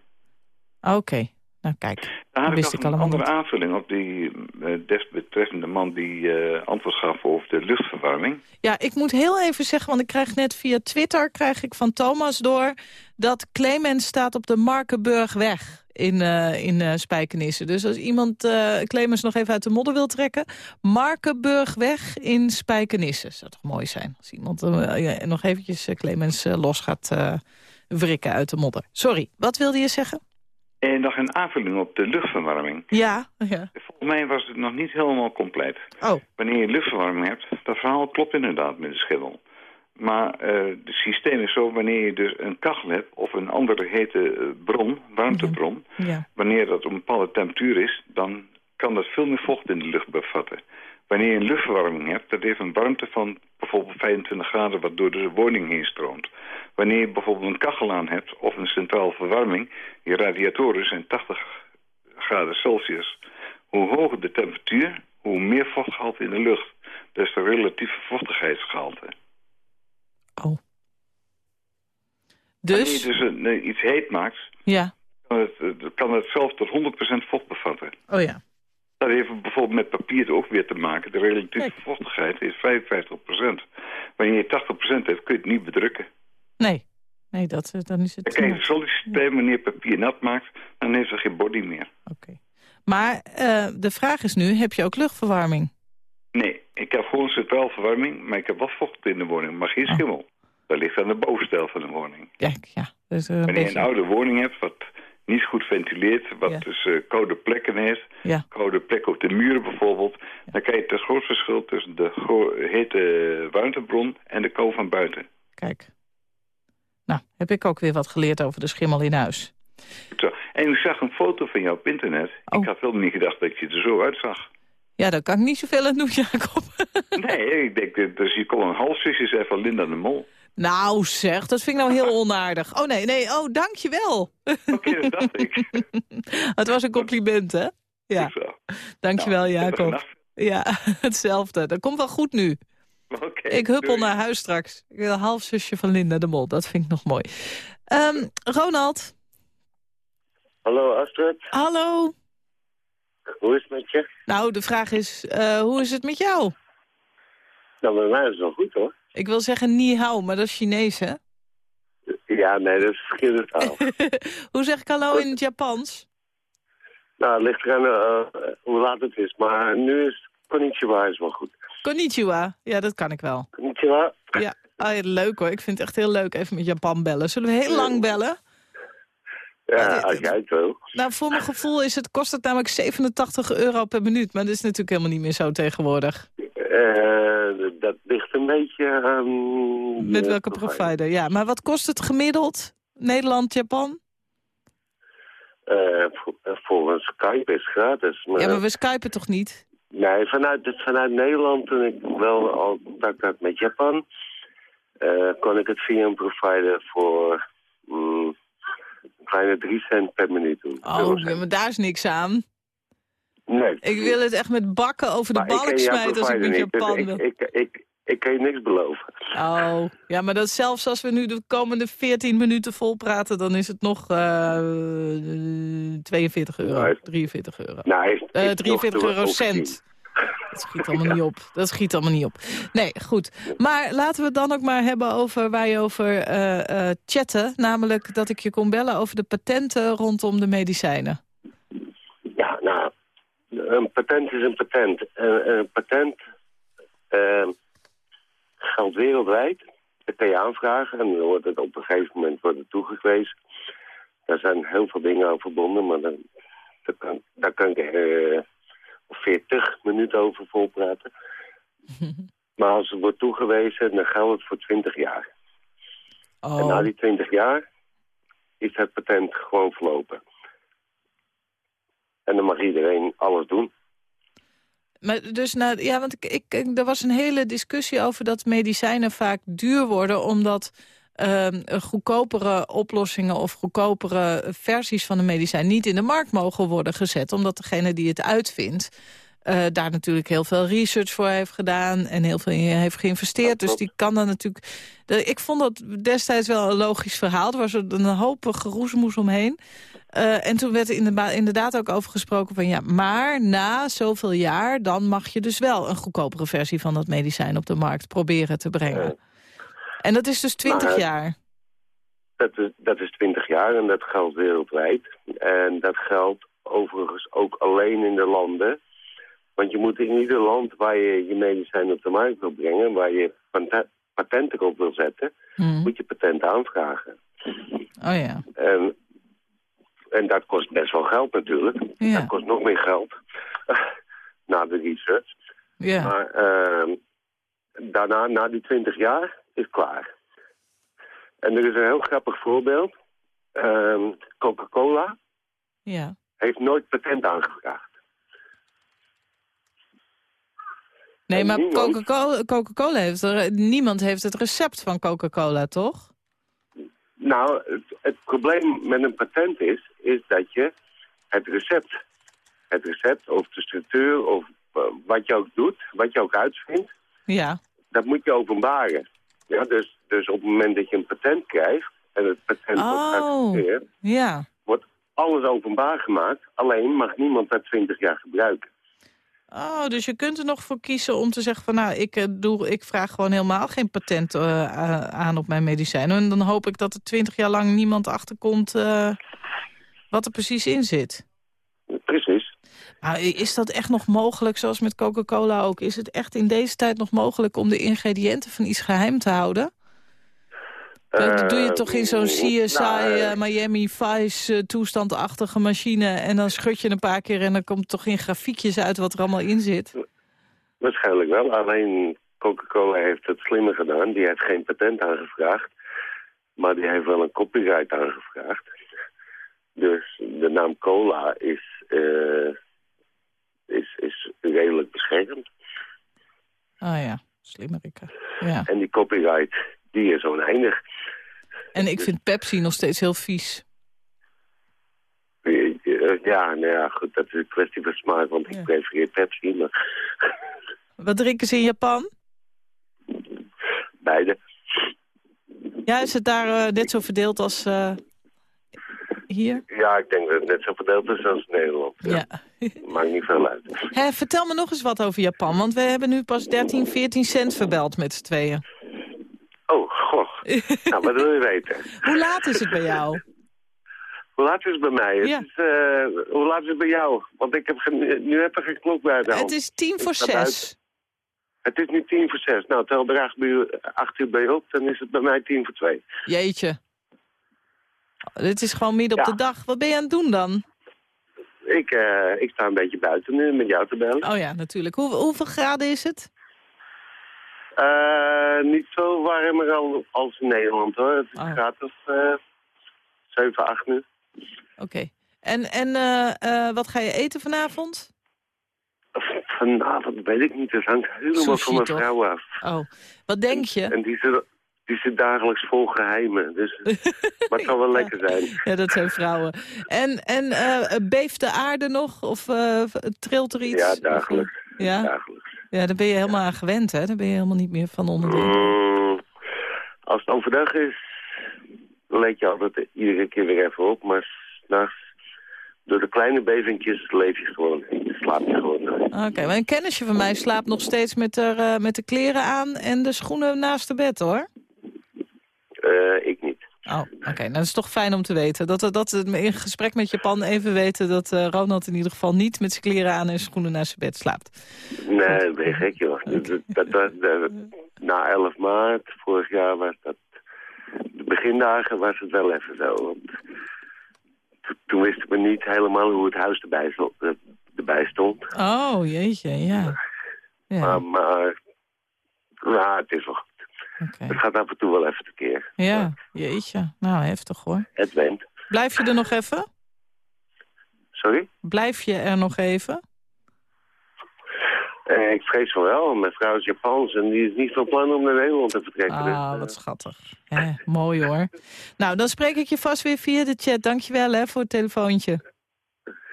Speaker 3: Oké, nou kijk,
Speaker 13: Daar had ik
Speaker 3: wist ik
Speaker 13: een
Speaker 3: allemaal
Speaker 13: andere
Speaker 3: niet.
Speaker 13: aanvulling op die eh, desbetreffende man die eh, antwoord gaf over de luchtverwarming.
Speaker 3: Ja, ik moet heel even zeggen, want ik krijg net via Twitter krijg ik van Thomas door... dat Clemens staat op de Markenburgweg in, eh in eh Spijkenisse. Dus als iemand eh, Clemens nog even uit de modder wil trekken... Markenburgweg in Spijkenisse. Zou toch mooi zijn als iemand nog eventjes Clemens los gaat wrikken uit de modder. Sorry, wat wilde je zeggen?
Speaker 13: En nog een aanvulling op de luchtverwarming.
Speaker 3: Ja, ja.
Speaker 13: Volgens mij was het nog niet helemaal compleet.
Speaker 3: Oh.
Speaker 13: Wanneer je luchtverwarming hebt, dat verhaal klopt inderdaad met de schimmel. Maar eh, het systeem is zo, wanneer je dus een kachel hebt of een andere hete eh, bron, warmtebron,
Speaker 3: Ja.
Speaker 13: wanneer dat op een bepaalde temperatuur is, dan kan dat veel meer vocht in de lucht bevatten. Wanneer je een luchtverwarming hebt, dat heeft een warmte van bijvoorbeeld 25 graden wat door de woning heen stroomt. Wanneer je bijvoorbeeld een kachel aan hebt of een centrale verwarming, die radiatoren zijn 80 graden Celsius. Hoe hoger de temperatuur, hoe meer vochtgehalte in de lucht. Dus de relatieve vochtigheidsgehalte.
Speaker 3: Dus?
Speaker 13: Wanneer je dus een, eh, iets heet maakt,
Speaker 3: Ja.
Speaker 13: kan het, eh, kan het zelfs tot 100% vocht bevatten.
Speaker 3: Oh ja.
Speaker 13: Dat heeft bijvoorbeeld met papier ook weer te maken. De relatieve vochtigheid is 55%. Wanneer je 80% hebt, kun je het niet bedrukken.
Speaker 3: Nee. Nee, dat, eh, dan is het...
Speaker 13: Krijg je solliciteren wanneer papier nat maakt, dan heeft het geen body meer.
Speaker 3: Maar eh, de vraag is nu, heb je ook luchtverwarming?
Speaker 13: Nee, ik heb gewoon centraal verwarming, maar ik heb wel vocht in de woning, maar geen schimmel. Dat ligt aan de bovenstijl van de woning.
Speaker 3: Kijk, ja. Dus, eh, een
Speaker 13: Wanneer je
Speaker 3: beetje...
Speaker 13: een oude woning hebt, wat niet goed ventileert, wat
Speaker 3: Ja.
Speaker 13: dus eh, koude plekken heeft,
Speaker 3: Ja.
Speaker 13: koude plekken op de muren bijvoorbeeld, dan krijg je het groot verschil tussen de hete warmtebron en de kou van buiten.
Speaker 3: Kijk. Nou, heb ik ook weer wat geleerd over de schimmel in huis.
Speaker 13: Zo. En ik zag een foto van jou op internet.
Speaker 3: Oh.
Speaker 13: Ik had helemaal niet gedacht dat je er zo uitzag.
Speaker 3: Ja, daar kan ik niet zoveel aan doen, Jacob.
Speaker 13: Nee, ik denk, dat- dus je kon een halfzusje zijn van Linda de Mol.
Speaker 3: Nou zeg, dat vind ik nou heel onaardig. Oh nee, nee, oh dankjewel.
Speaker 13: Oké, dat dacht ik.
Speaker 3: Het was een compliment, hè? Ja. Dankjewel,
Speaker 13: Nou,
Speaker 3: Jacob. Ja, hetzelfde. Dat komt wel goed nu.
Speaker 13: Oké,
Speaker 3: ik huppel
Speaker 13: doei.
Speaker 3: naar huis straks. Ik wil een halfzusje van Linda de Mol. Dat vind ik nog mooi. Ehm, Ronald.
Speaker 14: Hallo Astrid,
Speaker 3: Hallo.
Speaker 14: Hoe is het met je?
Speaker 3: Nou, de vraag is, eh, hoe is het met jou?
Speaker 14: Nou, bij mij is het wel goed hoor.
Speaker 3: Ik wil zeggen ni hao, maar dat is Chinees, hè?
Speaker 14: Ja, nee, dat is verschillende taal.
Speaker 3: Hoe zeg ik hallo in het Japans?
Speaker 14: nou, het ligt eraan eh, hoe laat het is, maar nu is konnichiwa is wel goed.
Speaker 3: Konnichiwa. Ja, dat kan ik wel.
Speaker 14: Konnichiwa.
Speaker 3: Ja, ah, ja, leuk hoor. Ik vind het echt heel leuk even met Japan bellen. Zullen we heel lang bellen?
Speaker 14: Ja, als jij het wil.
Speaker 3: Nou, voor mijn gevoel is het, kost het namelijk 87 euro per minuut. Maar dat is natuurlijk helemaal niet meer zo tegenwoordig.
Speaker 14: Eh, dat ligt een beetje.
Speaker 3: Met welke provider? Ja, maar wat kost het gemiddeld? Nederland, Japan?
Speaker 14: Eh, vo- eh, volgens Skype is gratis. Maar,
Speaker 3: Ja, maar we skypen toch niet?
Speaker 14: Nee, vanuit, vanuit Nederland, toen ik wel al contact had met Japan, eh, kon ik het via een provider voor mm, kleine 3 cent per minuut doen.
Speaker 3: Oh, ja, maar daar is niks aan.
Speaker 14: Nee.
Speaker 3: Ik wil het echt met bakken over de
Speaker 14: Maar
Speaker 3: balk smijten als ik met
Speaker 14: niet, dus
Speaker 3: Japan
Speaker 14: ik, ik, ik, Ik kan je niks beloven.
Speaker 3: Oh, ja, maar dat zelfs als we nu de komende 14 minuten vol praten... dan is het nog eh 42 euro, 43 euro.
Speaker 14: Nou,
Speaker 3: Eh,
Speaker 14: is
Speaker 3: 43
Speaker 14: nog te
Speaker 3: euro
Speaker 14: overzien.
Speaker 3: cent. Dat schiet allemaal niet op. Dat schiet allemaal niet op. Nee, goed. Maar laten we het dan ook maar hebben over waar je over eh, chatten. Namelijk dat ik je kon bellen over de patenten rondom de medicijnen.
Speaker 14: Ja, nou, een patent is een patent. Een, een patent eh, geldt wereldwijd. Dat kan je aanvragen en dan wordt het op een gegeven moment wordt het toegewezen. Daar zijn heel veel dingen aan verbonden, maar dan, daar, kan, daar kan eh 40 minuten over volpraten. maar als het wordt toegewezen, dan geldt het voor 20 jaar.
Speaker 3: Oh.
Speaker 14: En na die 20 jaar is het patent gewoon verlopen. En dan mag iedereen alles doen.
Speaker 3: Maar dus nou, ja, want ik, ik, er was een hele discussie over dat medicijnen vaak duur worden... omdat goedkopere oplossingen of goedkopere versies van een medicijn... niet in de markt mogen worden gezet, omdat degene die het uitvindt... eh, daar natuurlijk heel veel research voor heeft gedaan en heel veel in heeft geïnvesteerd. Dus die kan dan natuurlijk... De, ik vond dat destijds wel een logisch verhaal. Er was een hoop geroezemoes omheen. Eh, en toen werd er inderdaad, inderdaad ook over gesproken van... ja, maar na zoveel jaar, dan mag je dus wel een goedkopere versie van dat medicijn op de markt proberen te brengen. En dat is dus 20
Speaker 14: Maar-
Speaker 3: jaar.
Speaker 14: Dat is, dat is 20 jaar en dat geldt wereldwijd. En dat geldt overigens ook alleen in de landen. Want je moet in ieder land waar je je medicijn op de markt wil brengen... waar je pate- patent erop wil zetten, moet je patent aanvragen.
Speaker 3: Oh ja.
Speaker 14: En, en dat kost best wel geld natuurlijk.
Speaker 3: Ja.
Speaker 14: Dat kost nog meer geld na de research.
Speaker 3: Ja.
Speaker 14: Maar ehm, daarna, na die 20 jaar, is klaar. En er is een heel grappig voorbeeld. Ehm, Coca-Cola
Speaker 3: Ja.
Speaker 14: heeft nooit patent aangevraagd.
Speaker 3: Nee,
Speaker 14: En
Speaker 3: maar Coca-Cola Coca heeft er... Niemand heeft het recept van Coca-Cola, toch?
Speaker 14: Nou, het, het probleem met een patent is, is dat je het recept, het recept of de structuur of eh, wat je ook doet, wat je ook uitvindt,
Speaker 3: Ja.
Speaker 14: dat moet je openbaren. Ja, dus, dus op het moment dat je een patent krijgt en het patent wordt
Speaker 3: Oh.
Speaker 14: geaccepteerd,
Speaker 3: Ja.
Speaker 14: wordt alles openbaar gemaakt. Alleen mag niemand dat 20 jaar gebruiken.
Speaker 3: Oh, dus je kunt er nog voor kiezen om te zeggen van... nou, ik, eh, doe, ik vraag gewoon helemaal geen patent eh, a- aan op mijn medicijnen. En dan hoop ik dat er twintig jaar lang niemand achterkomt eh, wat er precies in zit.
Speaker 14: Precies.
Speaker 3: Nou, is dat echt nog mogelijk, zoals met Coca-Cola ook? Is het echt in deze tijd nog mogelijk om de ingrediënten van iets geheim te houden? Dat doe je toch in zo'n CSI,
Speaker 14: nou,
Speaker 3: eh, Miami Vice eh, toestandachtige machine... en dan schud je een paar keer en dan komt toch in grafiekjes uit wat er allemaal in zit?
Speaker 14: Waarschijnlijk wel. Alleen Coca-Cola heeft het slimmer gedaan. Die heeft geen patent aangevraagd. Maar die heeft wel een copyright aangevraagd. Dus de naam cola is, eh, is, is redelijk beschermd.
Speaker 3: Oh ja, slimmerikken. Ja.
Speaker 14: En die copyright, die is oneindig.
Speaker 3: En ik vind Pepsi nog steeds heel vies.
Speaker 14: Eh, eh, Ja, nou ja, goed, dat is een kwestie van smaak, want ik prefereer Pepsi, maar
Speaker 3: Wat drinken ze in Japan?
Speaker 14: beide.
Speaker 3: Ja, is het daar eh, net zo verdeeld als eh, hier?
Speaker 14: Ja, ik denk dat het net zo verdeeld is als Nederland.
Speaker 3: Ja.
Speaker 14: Maakt niet veel uit.
Speaker 3: Hè, vertel me nog eens wat over Japan, want we hebben nu pas 13, 14 cent verbeld met z'n tweeën.
Speaker 14: Oh, goh. nou, wat wil je weten?
Speaker 3: Hoe laat is het bij jou?
Speaker 14: Hoe laat is het bij mij? Het
Speaker 3: Ja.
Speaker 14: is, eh, hoe laat is het bij jou? Want ik heb nu heb ik geen klok bij de hand.
Speaker 3: Het is tien voor zes.
Speaker 14: Het is nu tien voor zes. Nou, tel er acht uur, acht uur bij op, dan is het bij mij tien voor twee.
Speaker 3: Jeetje. Dit is gewoon midden op
Speaker 14: Ja.
Speaker 3: de dag. Wat ben je aan het doen dan?
Speaker 14: Ik, eh, ik sta een beetje buiten nu met jou te bellen.
Speaker 3: Oh ja, natuurlijk. Hoe, hoeveel graden is het?
Speaker 14: Eh, niet zo warmer al- als in Nederland hoor. Het is
Speaker 3: Oh.
Speaker 14: graad of uh, 7, 8 nu.
Speaker 3: Oké. En, en eh, wat ga je eten vanavond?
Speaker 14: Vanavond weet ik niet, dat hangt helemaal
Speaker 3: Sushi,
Speaker 14: van mijn vrouw af.
Speaker 3: Oh, wat denk je?
Speaker 14: En die die zit dagelijks vol geheimen. Dus, maar het zal wel lekker zijn.
Speaker 3: Ja, dat zijn vrouwen. En, en eh, beeft de aarde nog? Of eh, trilt er iets?
Speaker 14: Ja, dagelijks.
Speaker 3: Ja?
Speaker 14: Dagelijks.
Speaker 3: Ja, daar ben je helemaal aan gewend, hè? Daar ben je helemaal niet meer van onder de...
Speaker 14: Mm, als het overdag is, let je altijd iedere keer weer even op. Maar s'nachts, door de kleine bevingjes, leef je gewoon. Slaap je gewoon.
Speaker 3: Oké, maar een kennisje van mij slaapt nog steeds met de, eh, met de kleren aan en de schoenen naast de bed, hoor.
Speaker 14: Eh, ik niet.
Speaker 3: Oh, oké. Nou, dat is toch fijn om te weten. Dat, dat in gesprek met Japan even weten dat eh, Ronald in ieder geval niet met zijn kleren aan en schoenen naast zijn bed slaapt.
Speaker 14: Nee, dat ben je gek, joh. Dat, dat, na 11 maart vorig jaar was dat... De begindagen was het wel even zo. Want to- toen wisten we niet helemaal hoe het huis erbij stond. eh, Erbij stond.
Speaker 3: Oh, jeetje, ja. Ja.
Speaker 14: Maar, maar nou, het is wel goed. Het gaat af en toe wel even tekeer.
Speaker 3: Ja, jeetje. Nou, heftig hoor.
Speaker 14: Het went.
Speaker 3: Blijf je er nog even?
Speaker 14: Sorry?
Speaker 3: Blijf je er nog even?
Speaker 14: Eh, ik vrees van wel. Mijn vrouw is Japans en die is niet van plan om naar Nederland te vertrekken. Dus,
Speaker 3: Ah, wat schattig. Hè, mooi hoor. Nou, dan spreek ik je vast weer via de chat. Dankjewel hè, voor het telefoontje.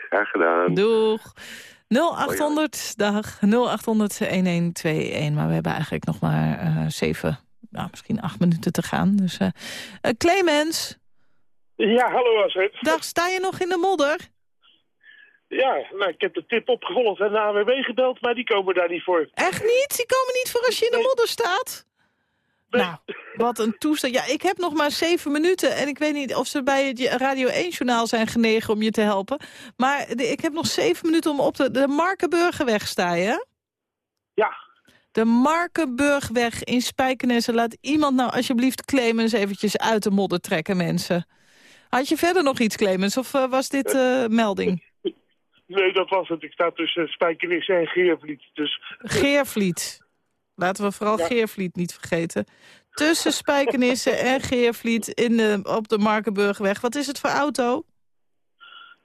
Speaker 14: Graag gedaan.
Speaker 3: Doeg. 0800, dag. 0800-1121. Maar we hebben eigenlijk nog maar eh, zeven, nou, misschien acht minuten te gaan. Dus, eh, Clemens.
Speaker 11: Ja, hallo Astrid.
Speaker 3: Dag, sta je nog in de modder?
Speaker 11: Ja, nou, ik heb de tip opgevolgd en de AWB gebeld, maar die komen daar niet voor.
Speaker 3: Echt niet? Die komen niet voor als je in de modder staat? Nou, wat een toestand. Ja, ik heb nog maar zeven minuten en ik weet niet of ze bij het Radio 1-journaal zijn genegen om je te helpen. Maar de- ik heb nog zeven minuten om op de, de Markenburgerweg sta je, hè? De Markenburgweg in Spijkenisse. Laat iemand nou alsjeblieft Clemens eventjes uit de modder trekken, mensen. Had je verder nog iets, Clemens, of eh, was dit eh, melding?
Speaker 11: Nee, dat was het. Ik sta tussen Spijkenisse en Geervliet. Dus
Speaker 3: Geervliet. Laten we vooral
Speaker 11: Ja.
Speaker 3: Geervliet niet vergeten. Tussen Spijkenisse en Geervliet in de, op de Markenburgweg. Wat is het voor auto?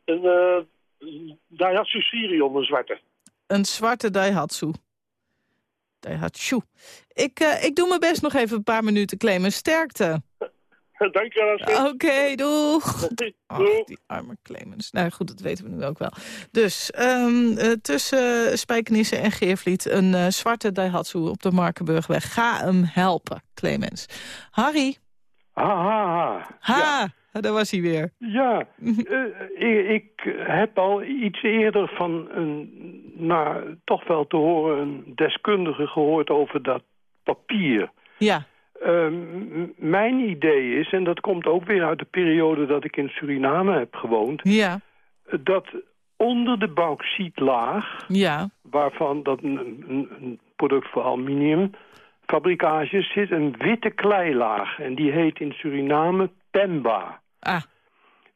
Speaker 11: een uh, Daihatsu Sirion, een zwarte.
Speaker 3: Een zwarte Daihatsu. Daihatsu. Ik, eh, ik doe mijn best nog even een paar minuten, Clemens. Sterkte.
Speaker 11: Dank je wel, Astrid.
Speaker 3: Oké, doeg. Die arme Clemens. Nou goed, dat weten we nu ook wel. Dus ehm, eh, tussen Spijkenisse en Geervliet... een eh, zwarte Daihatsu op de Markenburgweg. Ga hem helpen, Clemens. Harry.
Speaker 15: Ha, ha, ha.
Speaker 3: Ha, daar was hij weer.
Speaker 15: Ja, eh, ik, ik heb al iets eerder van een, nou, toch wel te horen, een deskundige gehoord over dat papier.
Speaker 3: Ja.
Speaker 15: Ehm, mijn idee is, en dat komt ook weer uit de periode dat ik in Suriname heb gewoond...
Speaker 3: Ja.
Speaker 15: dat onder de bauxietlaag,
Speaker 3: Ja.
Speaker 15: waarvan dat een, een, product voor aluminiumfabricage zit, een witte kleilaag. En die heet in Suriname pemba.
Speaker 3: Ah.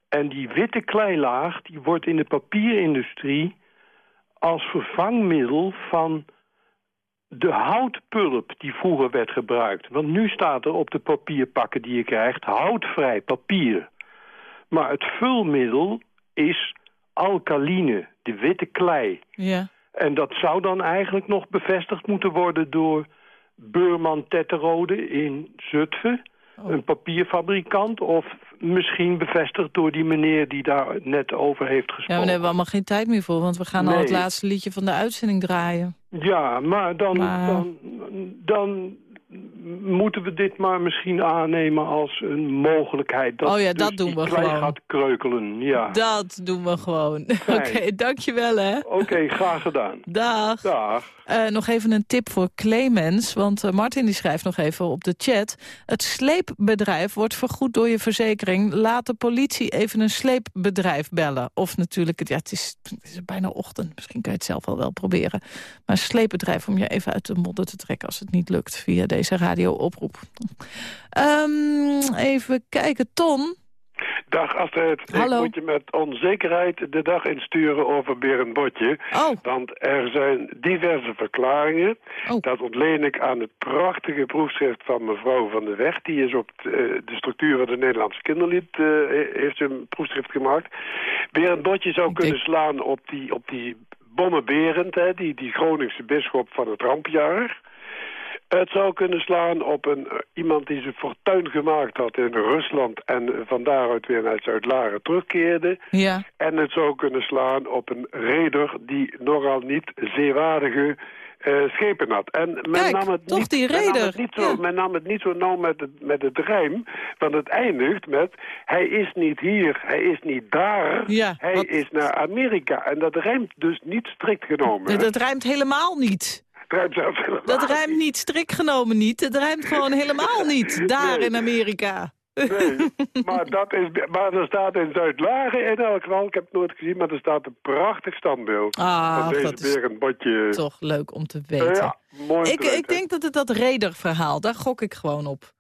Speaker 15: En die witte kleilaag die wordt in de papierindustrie als vervangmiddel van de houtpulp die vroeger werd gebruikt. Want nu staat er op de papierpakken die je krijgt houtvrij papier. Maar het vulmiddel is alkaline, de witte klei.
Speaker 3: Ja.
Speaker 15: En dat zou dan eigenlijk nog bevestigd moeten worden door Beurman Tetterode in Zutphen. Een papierfabrikant. Of misschien bevestigd door die meneer die daar net over heeft
Speaker 3: Ja,
Speaker 15: gesproken.
Speaker 3: maar daar hebben we allemaal geen tijd meer voor... want we gaan al het laatste liedje van de uitzending draaien.
Speaker 15: Ja, maar dan,
Speaker 3: Maar-
Speaker 15: Dan, dan moeten we dit maar misschien aannemen als een mogelijkheid. Dat
Speaker 3: Oh ja,
Speaker 15: dus
Speaker 3: dat doen we gewoon.
Speaker 15: gaat kreukelen, ja.
Speaker 3: Dat doen we gewoon. Oké, dankjewel hè.
Speaker 15: Oké, graag gedaan.
Speaker 3: Dag.
Speaker 15: Dag.
Speaker 3: Eh, nog even een tip voor Clemens, want eh, Martin die schrijft nog even op de chat. Het sleepbedrijf wordt vergoed door je verzekering. Laat de politie even een sleepbedrijf bellen. Of natuurlijk, het- ja, het, is, het is bijna ochtend, misschien kan je het zelf al wel proberen. Maar een sleepbedrijf om je even uit de modder te trekken als het niet lukt via deze radiooproep. Ehm even kijken, Ton.
Speaker 16: Dag Astrid,
Speaker 3: Hallo.
Speaker 16: ik moet je met onzekerheid de dag insturen over Berend Botje.
Speaker 3: Oh.
Speaker 16: Want er zijn diverse verklaringen.
Speaker 3: Oh.
Speaker 16: Dat ontleen ik aan het prachtige proefschrift van mevrouw Van de Weg. Die is op de, eh, de structuur van de Nederlandse kinderlied, eh, heeft een proefschrift gemaakt. Berend Botje zou kunnen slaan op die, op die Bonne Berend, hè, die, die Groningse bisschop van het rampjaar.
Speaker 15: Het zou kunnen slaan op een, eh, iemand die zijn fortuin gemaakt had in Rusland... en van daaruit weer naar Zuid-Laren terugkeerde.
Speaker 3: Ja.
Speaker 15: En het zou kunnen slaan op een reder die nogal niet zeewaardige eh, schepen had. En men
Speaker 3: Kijk,
Speaker 15: nam het
Speaker 3: toch
Speaker 15: niet,
Speaker 3: die
Speaker 15: men nam
Speaker 3: reder.
Speaker 15: het niet zo, men nam het niet zo nauw met het, met het rijm, want het eindigt met... hij is niet hier, hij is niet daar,
Speaker 3: Ja,
Speaker 15: hij
Speaker 3: wat-
Speaker 15: is naar Amerika. En dat rijmt dus niet strikt genomen. hè?
Speaker 3: Dat rijmt helemaal niet.
Speaker 15: Helemaal
Speaker 3: Dat rijmt niet strikt genomen niet. Het rijmt gewoon helemaal niet. Daar
Speaker 15: Nee.
Speaker 3: in Amerika.
Speaker 15: Nee, maar, dat is, maar er staat in Zuid-Laren in elk geval, ik heb het nooit gezien, maar er staat een prachtig standbeeld.
Speaker 3: Ah,
Speaker 15: van deze
Speaker 3: dat is
Speaker 15: weer een botje.
Speaker 3: Toch leuk om te weten.
Speaker 15: Ja, mooi
Speaker 3: ik,
Speaker 15: weten.
Speaker 3: ik denk dat het dat rederverhaal, daar gok ik gewoon op.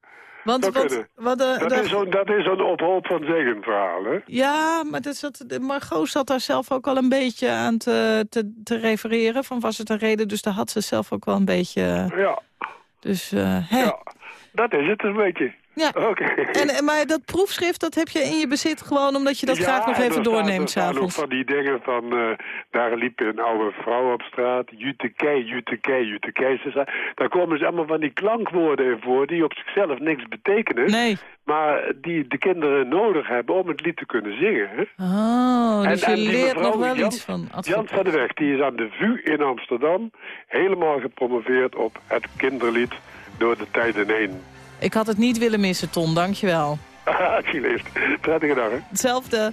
Speaker 3: Want,
Speaker 15: kunnen.
Speaker 3: want, eh,
Speaker 15: dat,
Speaker 3: de-
Speaker 15: is zo'n, dat is zo'n op hoop van zeggen verhaal, hè?
Speaker 3: Ja, maar dat zat, Margot zat daar zelf ook al een beetje aan te, te, te refereren. Van was het een reden, dus daar had ze zelf ook wel een beetje...
Speaker 15: Ja.
Speaker 3: Dus, eh, hè.
Speaker 15: Ja, dat is het een beetje.
Speaker 3: Ja.
Speaker 15: Oké.
Speaker 3: En, en- maar dat proefschrift, dat heb je in je bezit gewoon omdat je dat
Speaker 15: Ja,
Speaker 3: graag nog
Speaker 15: en
Speaker 3: even doorneemt s'avonds.
Speaker 15: van die dingen van, eh, daar liep een oude vrouw op straat, jutekei, jutekei, jutekei. Ze zei, Daar komen ze allemaal van die klankwoorden in voor die op zichzelf niks betekenen.
Speaker 3: Nee.
Speaker 15: Maar die de kinderen nodig hebben om het lied te kunnen zingen. Hè?
Speaker 3: Oh, dus je
Speaker 15: die
Speaker 3: leert nog wel
Speaker 15: Jan-
Speaker 3: iets van
Speaker 15: Jan van der Weg, die is aan de VU in Amsterdam helemaal gepromoveerd op het kinderlied door de tijden heen.
Speaker 3: Ik had het niet willen missen, Ton, dankjewel.
Speaker 15: Alsjeblieft. Prettige dag, hè?
Speaker 3: Hetzelfde.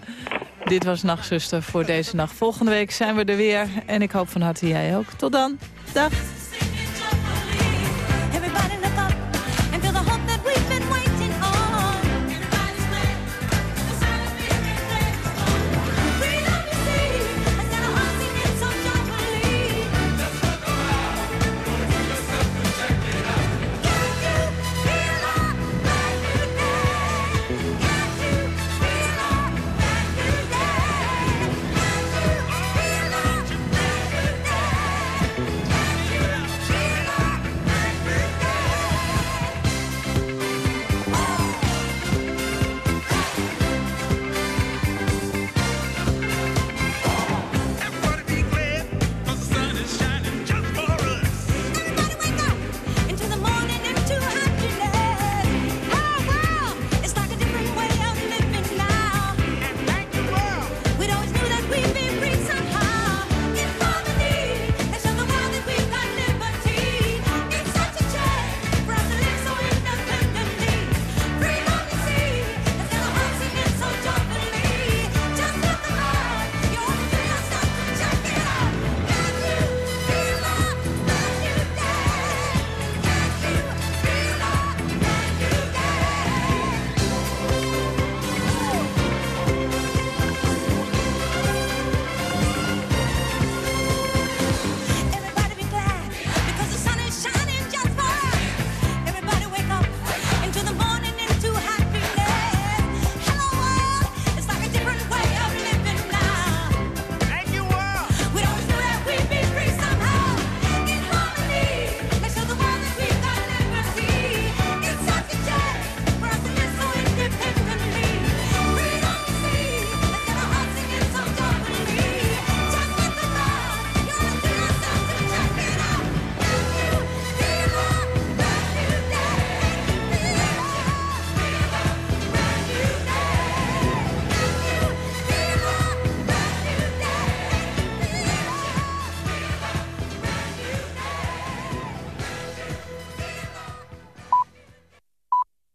Speaker 3: Dit was Nachtzuster voor deze nacht. Volgende week zijn we er weer. En ik hoop van harte jij ook. Tot dan. Dag.